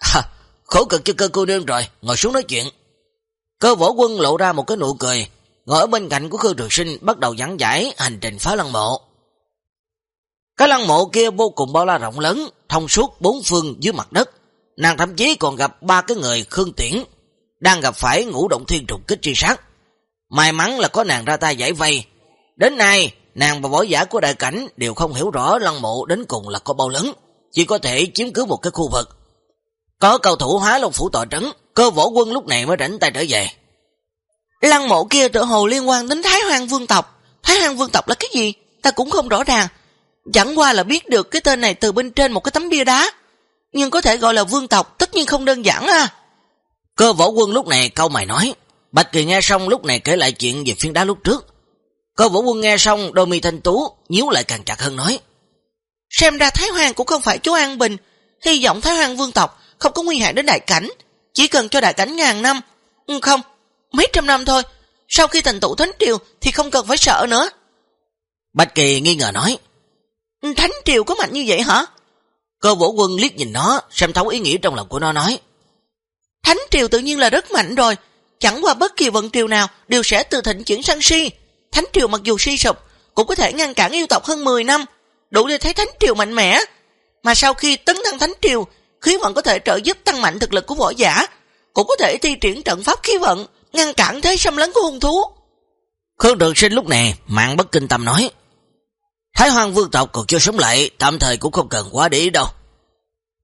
Ha, khổ cực cho cơ cô nương rồi, ngồi xuống nói chuyện. Cơ võ quân lộ ra một cái nụ cười, ngồi ở bên cạnh của Khương Trường Sinh bắt đầu dẫn giải hành trình phá lăng mộ. Cái lăng mộ kia vô cùng bao la rộng lớn, thông suốt bốn phương dưới mặt đất. Nàng thậm chí còn gặp ba cái người Khương Tiễn, đang gặp phải ngũ động thiên trùng kích truy sát. May mắn là có nàng ra tay giải vây. Đến nay, nàng và võ giả của đại cảnh đều không hiểu rõ lăng mộ đến cùng là có bao lớn, chỉ có thể chiếm cứ một cái khu vực. Có cầu thủ hóa long phủ tọa trấn, cơ võ quân lúc này mới rảnh tay trở về.
Lăng mộ kia tự hồ liên quan đến Thái Hoàng Vương tộc. Thái Hoàng Vương tộc là cái gì? Ta cũng không rõ ràng. Chẳng qua là biết được cái tên này từ bên trên một cái tấm bia đá. Nhưng có thể gọi là vương tộc, tất nhiên không đơn giản à.
Cơ võ quân lúc này câu mày nói. Bạch Kỳ nghe xong lúc này kể lại chuyện về phiến đá lúc trước. Cơ võ quân nghe xong đôi mi thanh tú, nhíu lại càng chặt hơn nói.
Xem ra Thái Hoàng cũng không phải chú An Bình. Hy vọng Thái Hoàng vương tộc không có nguy hại đến đại cảnh. Chỉ cần cho đại cảnh ngàn năm. Ừ, không, mấy trăm năm thôi. Sau khi thành tụ Thánh Triều thì không cần phải sợ nữa.
Bạch Kỳ nghi ngờ nói.
Thánh Triều có mạnh như vậy hả?
Cơ võ quân liếc nhìn nó, xem thấu ý nghĩa trong lòng của nó nói.
Thánh Triều tự nhiên là rất mạnh rồi. Chẳng qua bất kỳ vận triều nào đều sẽ từ thịnh chuyển sang si. Thánh Triều mặc dù suy sụp, cũng có thể ngăn cản yêu tộc hơn 10 năm. Đủ để thấy Thánh Triều mạnh mẽ. Mà sau khi tấn thăng Thánh Triều, khí vận có thể trợ giúp tăng mạnh thực lực của võ giả. Cũng có thể thi triển trận pháp khí vận, ngăn cản thế xâm lấn của hung thú.
Khương Trường Sinh lúc này, mạng bất kinh tâm nói. Thái Hoàng vương tộc còn chưa sống lại, tạm thời cũng không cần quá để ý đâu.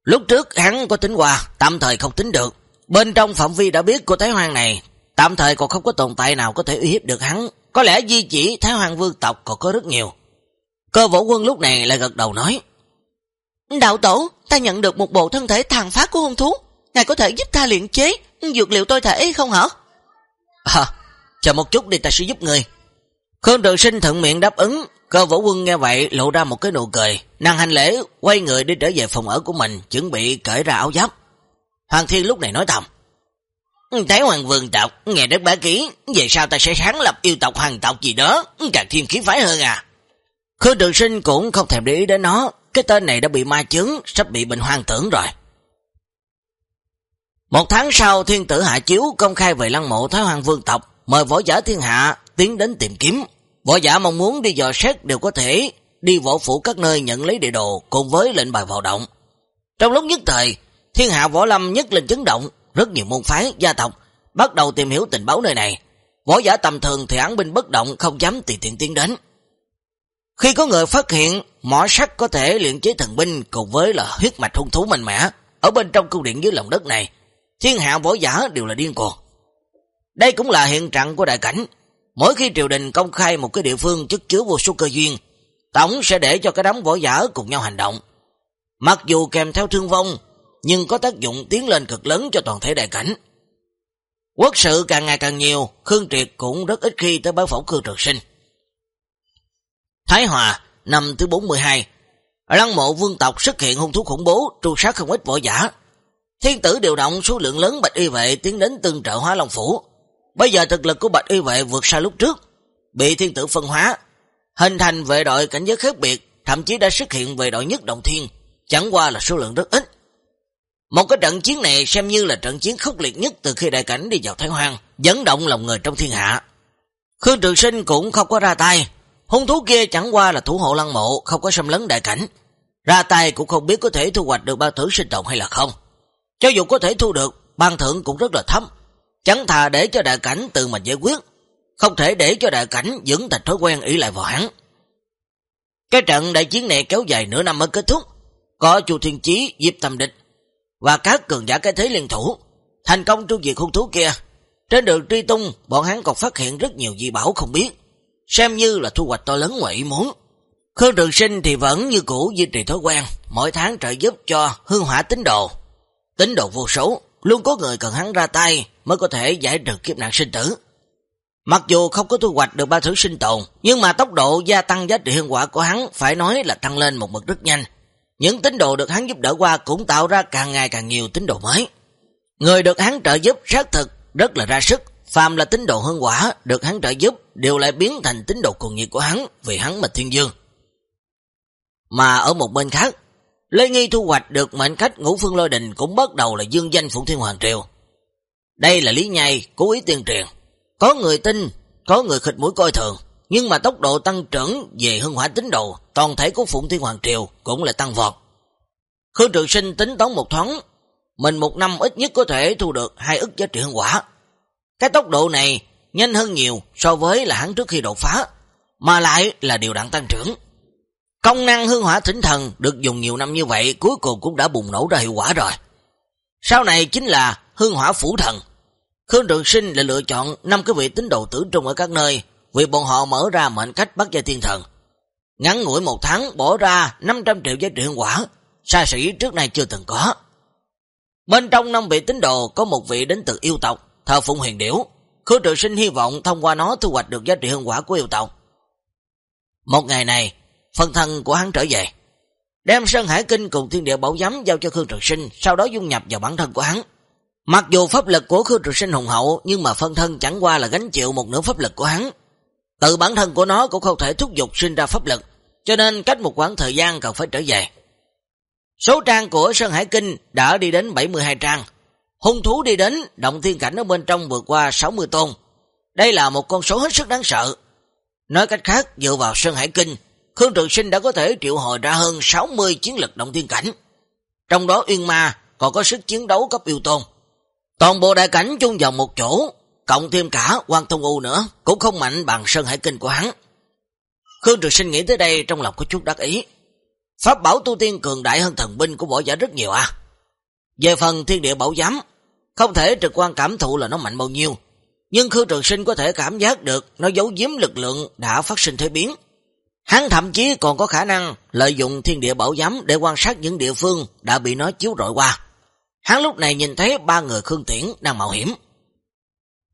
Lúc trước hắn có tính qua, tạm thời không tính được. Bên trong phạm vi đã biết của Thái Hoàng này, tạm thời còn không có tồn tại nào có thể uy hiếp được hắn. Có lẽ di chỉ Thái Hoàng vương tộc còn có rất nhiều. Cơ võ quân lúc này lại gật đầu nói.
Đạo tổ, ta nhận được một bộ thân thể tàn phát của hung thú. Ngài có thể giúp ta luyện chế dược liệu tôi thể không hả?
À, chờ một chút đi ta sẽ giúp người. Khương Trường Sinh thận miệng đáp ứng, cơ vũ quân nghe vậy lộ ra một cái nụ cười, nàng hành lễ, quay người đi trở về phòng ở của mình, chuẩn bị cởi ra áo giáp. Hoàng Thiên lúc này nói thầm, Thái Hoàng Vương tộc, nghe đất bá ký về sao ta sẽ sáng lập yêu tộc hoàng tộc gì đó, càng thiên khí phái hơn à. Khương Trường Sinh cũng không thèm để ý đến nó, cái tên này đã bị ma chứng, sắp bị bệnh hoang tưởng rồi. Một tháng sau, thiên tử hạ chiếu công khai về lăng mộ Thái Hoàng Vương tộc, mời võ giả thiên hạ tiến đến tìm kiếm. Võ giả mong muốn đi dò xét đều có thể đi võ phủ các nơi nhận lấy địa đồ cùng với lệnh bài vào động. Trong lúc nhất thời, thiên hạ võ lâm nhất lên chấn động, rất nhiều môn phái, gia tộc bắt đầu tìm hiểu tình báo nơi này. Võ giả tầm thường thì án binh bất động không dám tùy tiện tiến đến. Khi có người phát hiện mỏ sắt có thể luyện chế thần binh cùng với là huyết mạch hung thú mạnh mẽ ở bên trong cung điện dưới lòng đất này, thiên hạ võ giả đều là điên cuồng. Đây cũng là hiện trạng của đại cảnh. Mỗi khi triều đình công khai một cái địa phương chất chứa vô số cơ duyên, tổng sẽ để cho cái đám võ giả cùng nhau hành động. Mặc dù kèm theo thương vong, nhưng có tác dụng tiến lên cực lớn cho toàn thể đại cảnh. Quốc sự càng ngày càng nhiều, Khương Triệt cũng rất ít khi tới bái phỏng Khương Trực Sinh. Thái Hòa, năm thứ 42, lăng mộ vương tộc xuất hiện hung thú khủng bố, tru sát không ít võ giả. Thiên tử điều động số lượng lớn bạch y vệ tiến đến tương trợ hóa Long Phủ. Bây giờ thực lực của bạch y vệ vượt xa lúc trước, bị thiên tử phân hóa, hình thành vệ đội cảnh giới khác biệt, thậm chí đã xuất hiện vệ đội nhất động thiên, chẳng qua là số lượng rất ít. Một cái trận chiến này xem như là trận chiến khốc liệt nhất từ khi đại cảnh đi vào Thái Hoang, dẫn động lòng người trong thiên hạ. Khương Trường Sinh cũng không có ra tay, hung thú kia chẳng qua là thủ hộ lăng mộ, không có xâm lấn đại cảnh. Ra tay cũng không biết có thể thu hoạch được bao thứ sinh tồn hay là không. Cho dù có thể thu được, ban thưởng cũng rất là thấp. Chẳng thà để cho đại cảnh tự mình giải quyết, không thể để cho đại cảnh dưỡng thành thói quen ý lại vào hắn. Cái trận đại chiến này kéo dài nửa năm mới kết thúc, có chu thiên chí, diệp tâm địch và các cường giả cái thế liên thủ, thành công trong việc hung thú kia. Trên đường truy tung, bọn hắn còn phát hiện rất nhiều di bảo không biết, xem như là thu hoạch to lớn ngoài ý muốn. Khương Trường Sinh thì vẫn như cũ duy trì thói quen, mỗi tháng trợ giúp cho hương hỏa tín đồ tính đồ vô số, luôn có người cần hắn ra tay mới có thể giải trừ kiếp nạn sinh tử. Mặc dù không có thu hoạch được ba thứ sinh tồn, nhưng mà tốc độ gia tăng giá trị hương quả của hắn phải nói là tăng lên một mực rất nhanh. Những tín đồ được hắn giúp đỡ qua cũng tạo ra càng ngày càng nhiều tín đồ mới. Người được hắn trợ giúp xác thực rất là ra sức, phàm là tín đồ hương quả được hắn trợ giúp đều lại biến thành tín đồ cùng nhiệt của hắn vì hắn mà thiên dương. Mà ở một bên khác, Lê Nghi thu hoạch được mệnh khách ngũ phương lôi đình cũng bắt đầu là dương danh Phụng Thiên Hoàng Triều. Đây là lý nhai, cố ý tiên truyền. Có người tin, có người khịch mũi coi thường, nhưng mà tốc độ tăng trưởng về hưng hỏa tín đồ, toàn thể của Phụng Thiên Hoàng Triều cũng là tăng vọt. Khương Trường Sinh tính toán một thoáng, mình một năm ít nhất có thể thu được hai ức giá trị hương quả. Cái tốc độ này nhanh hơn nhiều so với là hắn trước khi đột phá, mà lại là điều đặn tăng trưởng. Công năng hương hỏa thỉnh thần được dùng nhiều năm như vậy cuối cùng cũng đã bùng nổ ra hiệu quả rồi. Sau này chính là hương hỏa phủ thần. Khương Trường Sinh lại lựa chọn năm cái vị tín đồ tử trung ở các nơi vì bọn họ mở ra mệnh cách bắt gia tiên thần. Ngắn ngủi một tháng bỏ ra 500 triệu giá trị hương quả, xa sĩ trước nay chưa từng có. Bên trong năm vị tín đồ có một vị đến từ yêu tộc, thờ phụng huyền điểu. Khương Trường Sinh hy vọng thông qua nó thu hoạch được giá trị hương quả của yêu tộc. Một ngày này, phần thân của hắn trở về. Đem Sơn Hải Kinh cùng thiên địa bảo giám giao cho Khương Trường Sinh, sau đó dung nhập vào bản thân của hắn. Mặc dù pháp lực của Khương Trường Sinh hùng hậu, nhưng mà phân thân chẳng qua là gánh chịu một nửa pháp lực của hắn. Từ bản thân của nó cũng không thể thúc giục sinh ra pháp lực, cho nên cách một quãng thời gian cần phải trở về. Số trang của Sơn Hải Kinh đã đi đến 72 trang. Hung thú đi đến, động thiên cảnh ở bên trong vượt qua 60 tôn. Đây là một con số hết sức đáng sợ. Nói cách khác, dựa vào Sơn Hải Kinh, Khương Trường Sinh đã có thể triệu hồi ra hơn 60 chiến lực động thiên cảnh. Trong đó Uyên Ma còn có sức chiến đấu cấp yêu tôn. Toàn bộ đại cảnh chung vào một chỗ, cộng thêm cả quan thông u nữa, cũng không mạnh bằng Sơn Hải Kinh của hắn. Khương Trường Sinh nghĩ tới đây trong lòng có chút đắc ý. Pháp bảo tu tiên cường đại hơn thần binh của võ giả rất nhiều à. Về phần thiên địa bảo giám, không thể trực quan cảm thụ là nó mạnh bao nhiêu. Nhưng Khương Trường Sinh có thể cảm giác được nó giấu giếm lực lượng đã phát sinh thế biến. Hắn thậm chí còn có khả năng lợi dụng thiên địa bảo giám để quan sát những địa phương đã bị nó chiếu rọi qua. Hắn lúc này nhìn thấy ba người Khương Tiễn đang mạo hiểm.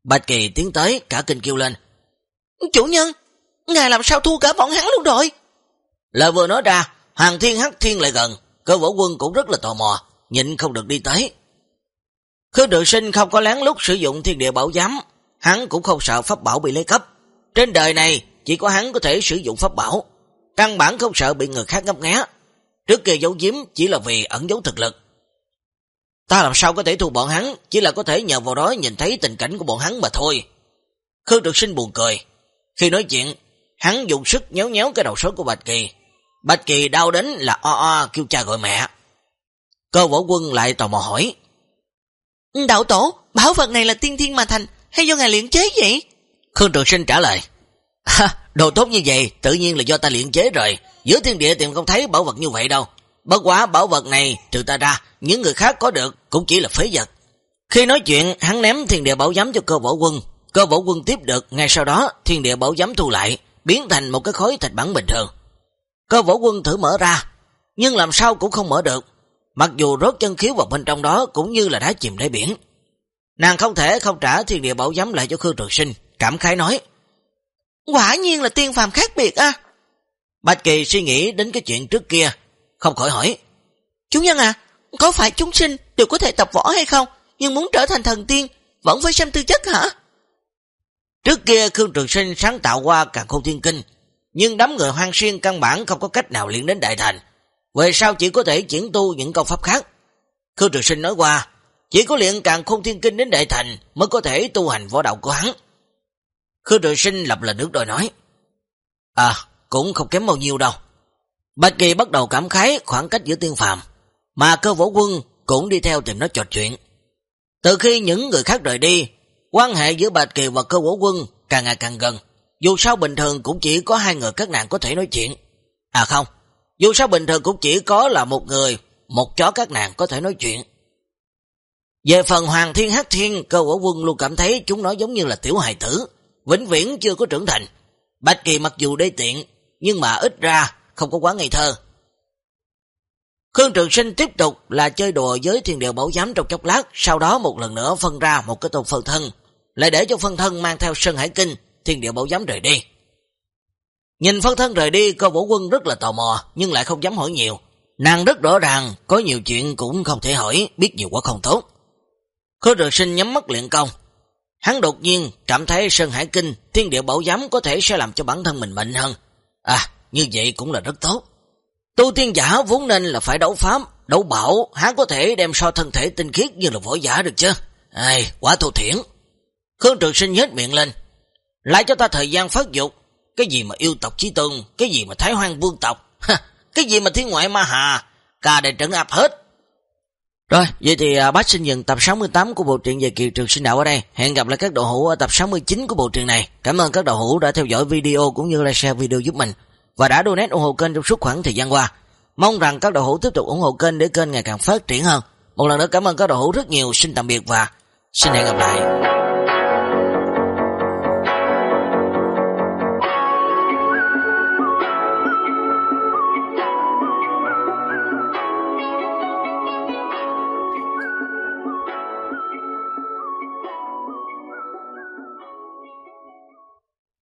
Bạch Kỳ tiến tới cả kinh kêu lên. Chủ nhân, ngài làm sao thua cả bọn hắn luôn rồi? Lời vừa nói ra, Hoàng Thiên Hắc Thiên lại gần, cơ võ quân cũng rất là tò mò, nhịn không được đi tới. Khương Đường Sinh không có lén lúc sử dụng thiên địa bảo giám, hắn cũng không sợ pháp bảo bị lấy cấp. Trên đời này, chỉ có hắn có thể sử dụng pháp bảo, căn bản không sợ bị người khác ngấp nghé. Trước kia giấu giếm chỉ là vì ẩn giấu thực lực. Ta làm sao có thể thu bọn hắn, chỉ là có thể nhờ vào đó nhìn thấy tình cảnh của bọn hắn mà thôi. Khương Trực Sinh buồn cười. Khi nói chuyện, hắn dùng sức nhéo nhéo cái đầu sót của Bạch Kỳ. Bạch Kỳ đau đến là o o kêu cha gọi mẹ. Cơ võ quân lại tò mò hỏi. Đạo tổ, bảo vật này là tiên thiên mà thành, hay do ngài luyện chế vậy? Khương Trường Sinh trả lời đồ tốt như vậy, tự nhiên là do ta luyện chế rồi. Giữa thiên địa tìm không thấy bảo vật như vậy đâu. Bất quá bảo vật này, trừ ta ra, những người khác có được cũng chỉ là phế vật. Khi nói chuyện, hắn ném thiên địa bảo giám cho cơ võ quân. Cơ võ quân tiếp được, ngay sau đó, thiên địa bảo giám thu lại, biến thành một cái khối thạch bản bình thường. Cơ võ quân thử mở ra, nhưng làm sao cũng không mở được. Mặc dù rốt chân khiếu vào bên trong đó cũng như là đá chìm đáy biển. Nàng không thể không trả thiên địa bảo giám lại cho Khương Trường Sinh, cảm khái nói. Quả nhiên là tiên phàm khác biệt à. Bạch Kỳ suy nghĩ đến cái chuyện trước kia, không khỏi hỏi. Chúng nhân à, có phải chúng sinh đều có thể tập võ hay không, nhưng muốn trở thành thần tiên, vẫn phải xem tư chất hả? Trước kia Khương Trường Sinh sáng tạo qua càng khôn thiên kinh, nhưng đám người hoang xuyên căn bản không có cách nào liên đến đại thành. Về sau chỉ có thể chuyển tu những công pháp khác. Khương Trường Sinh nói qua, chỉ có luyện càng khôn thiên kinh đến đại thành mới có thể tu hành võ đạo của hắn. Khương Trường Sinh lập là nước đòi nói, À, cũng không kém bao nhiêu đâu. Bạch Kỳ bắt đầu cảm khái khoảng cách giữa tiên phàm, mà cơ võ quân cũng đi theo tìm nó trò chuyện. Từ khi những người khác rời đi, quan hệ giữa Bạch Kỳ và cơ võ quân càng ngày càng gần. Dù sao bình thường cũng chỉ có hai người các nàng có thể nói chuyện. À không, dù sao bình thường cũng chỉ có là một người, một chó các nàng có thể nói chuyện. Về phần Hoàng Thiên hắc Thiên, cơ võ quân luôn cảm thấy chúng nó giống như là tiểu hài tử, vĩnh viễn chưa có trưởng thành. Bạch Kỳ mặc dù đê tiện, nhưng mà ít ra không có quá ngây thơ. Khương Trường Sinh tiếp tục là chơi đùa với thiên điều bảo giám trong chốc lát, sau đó một lần nữa phân ra một cái tôn phân thân, lại để cho phân thân mang theo Sơn Hải Kinh, thiên địa bảo giám rời đi. Nhìn phân thân rời đi, cô vũ quân rất là tò mò, nhưng lại không dám hỏi nhiều. Nàng rất rõ ràng, có nhiều chuyện cũng không thể hỏi, biết nhiều quá không tốt. Khương Trường Sinh nhắm mắt luyện công. Hắn đột nhiên cảm thấy Sơn Hải Kinh, thiên địa bảo giám có thể sẽ làm cho bản thân mình mạnh hơn. À, như vậy cũng là rất tốt. Tu tiên giả vốn nên là phải đấu pháp, đấu bảo, hắn có thể đem so thân thể tinh khiết như là võ giả được chứ. Ai, quá thô thiển. Khương Trường Sinh nhếch miệng lên. Lại cho ta thời gian phát dục. Cái gì mà yêu tộc chí tôn, cái gì mà thái hoang vương tộc, ha, cái gì mà thiên ngoại ma hà, cả đều trấn áp hết. Rồi, vậy thì à, bác xin dừng tập 68 của bộ truyện về Kiều Trường Sinh Đạo ở đây. Hẹn gặp lại các đội hữu ở tập 69 của bộ truyện này. Cảm ơn các đội hữu đã theo dõi video cũng như là share video giúp mình và đã donate ủng hộ kênh trong suốt khoảng thời gian qua. Mong rằng các đội hữu tiếp tục ủng hộ kênh để kênh ngày càng phát triển hơn. Một lần nữa cảm ơn các đội hữu rất nhiều. Xin tạm biệt và xin hẹn gặp lại.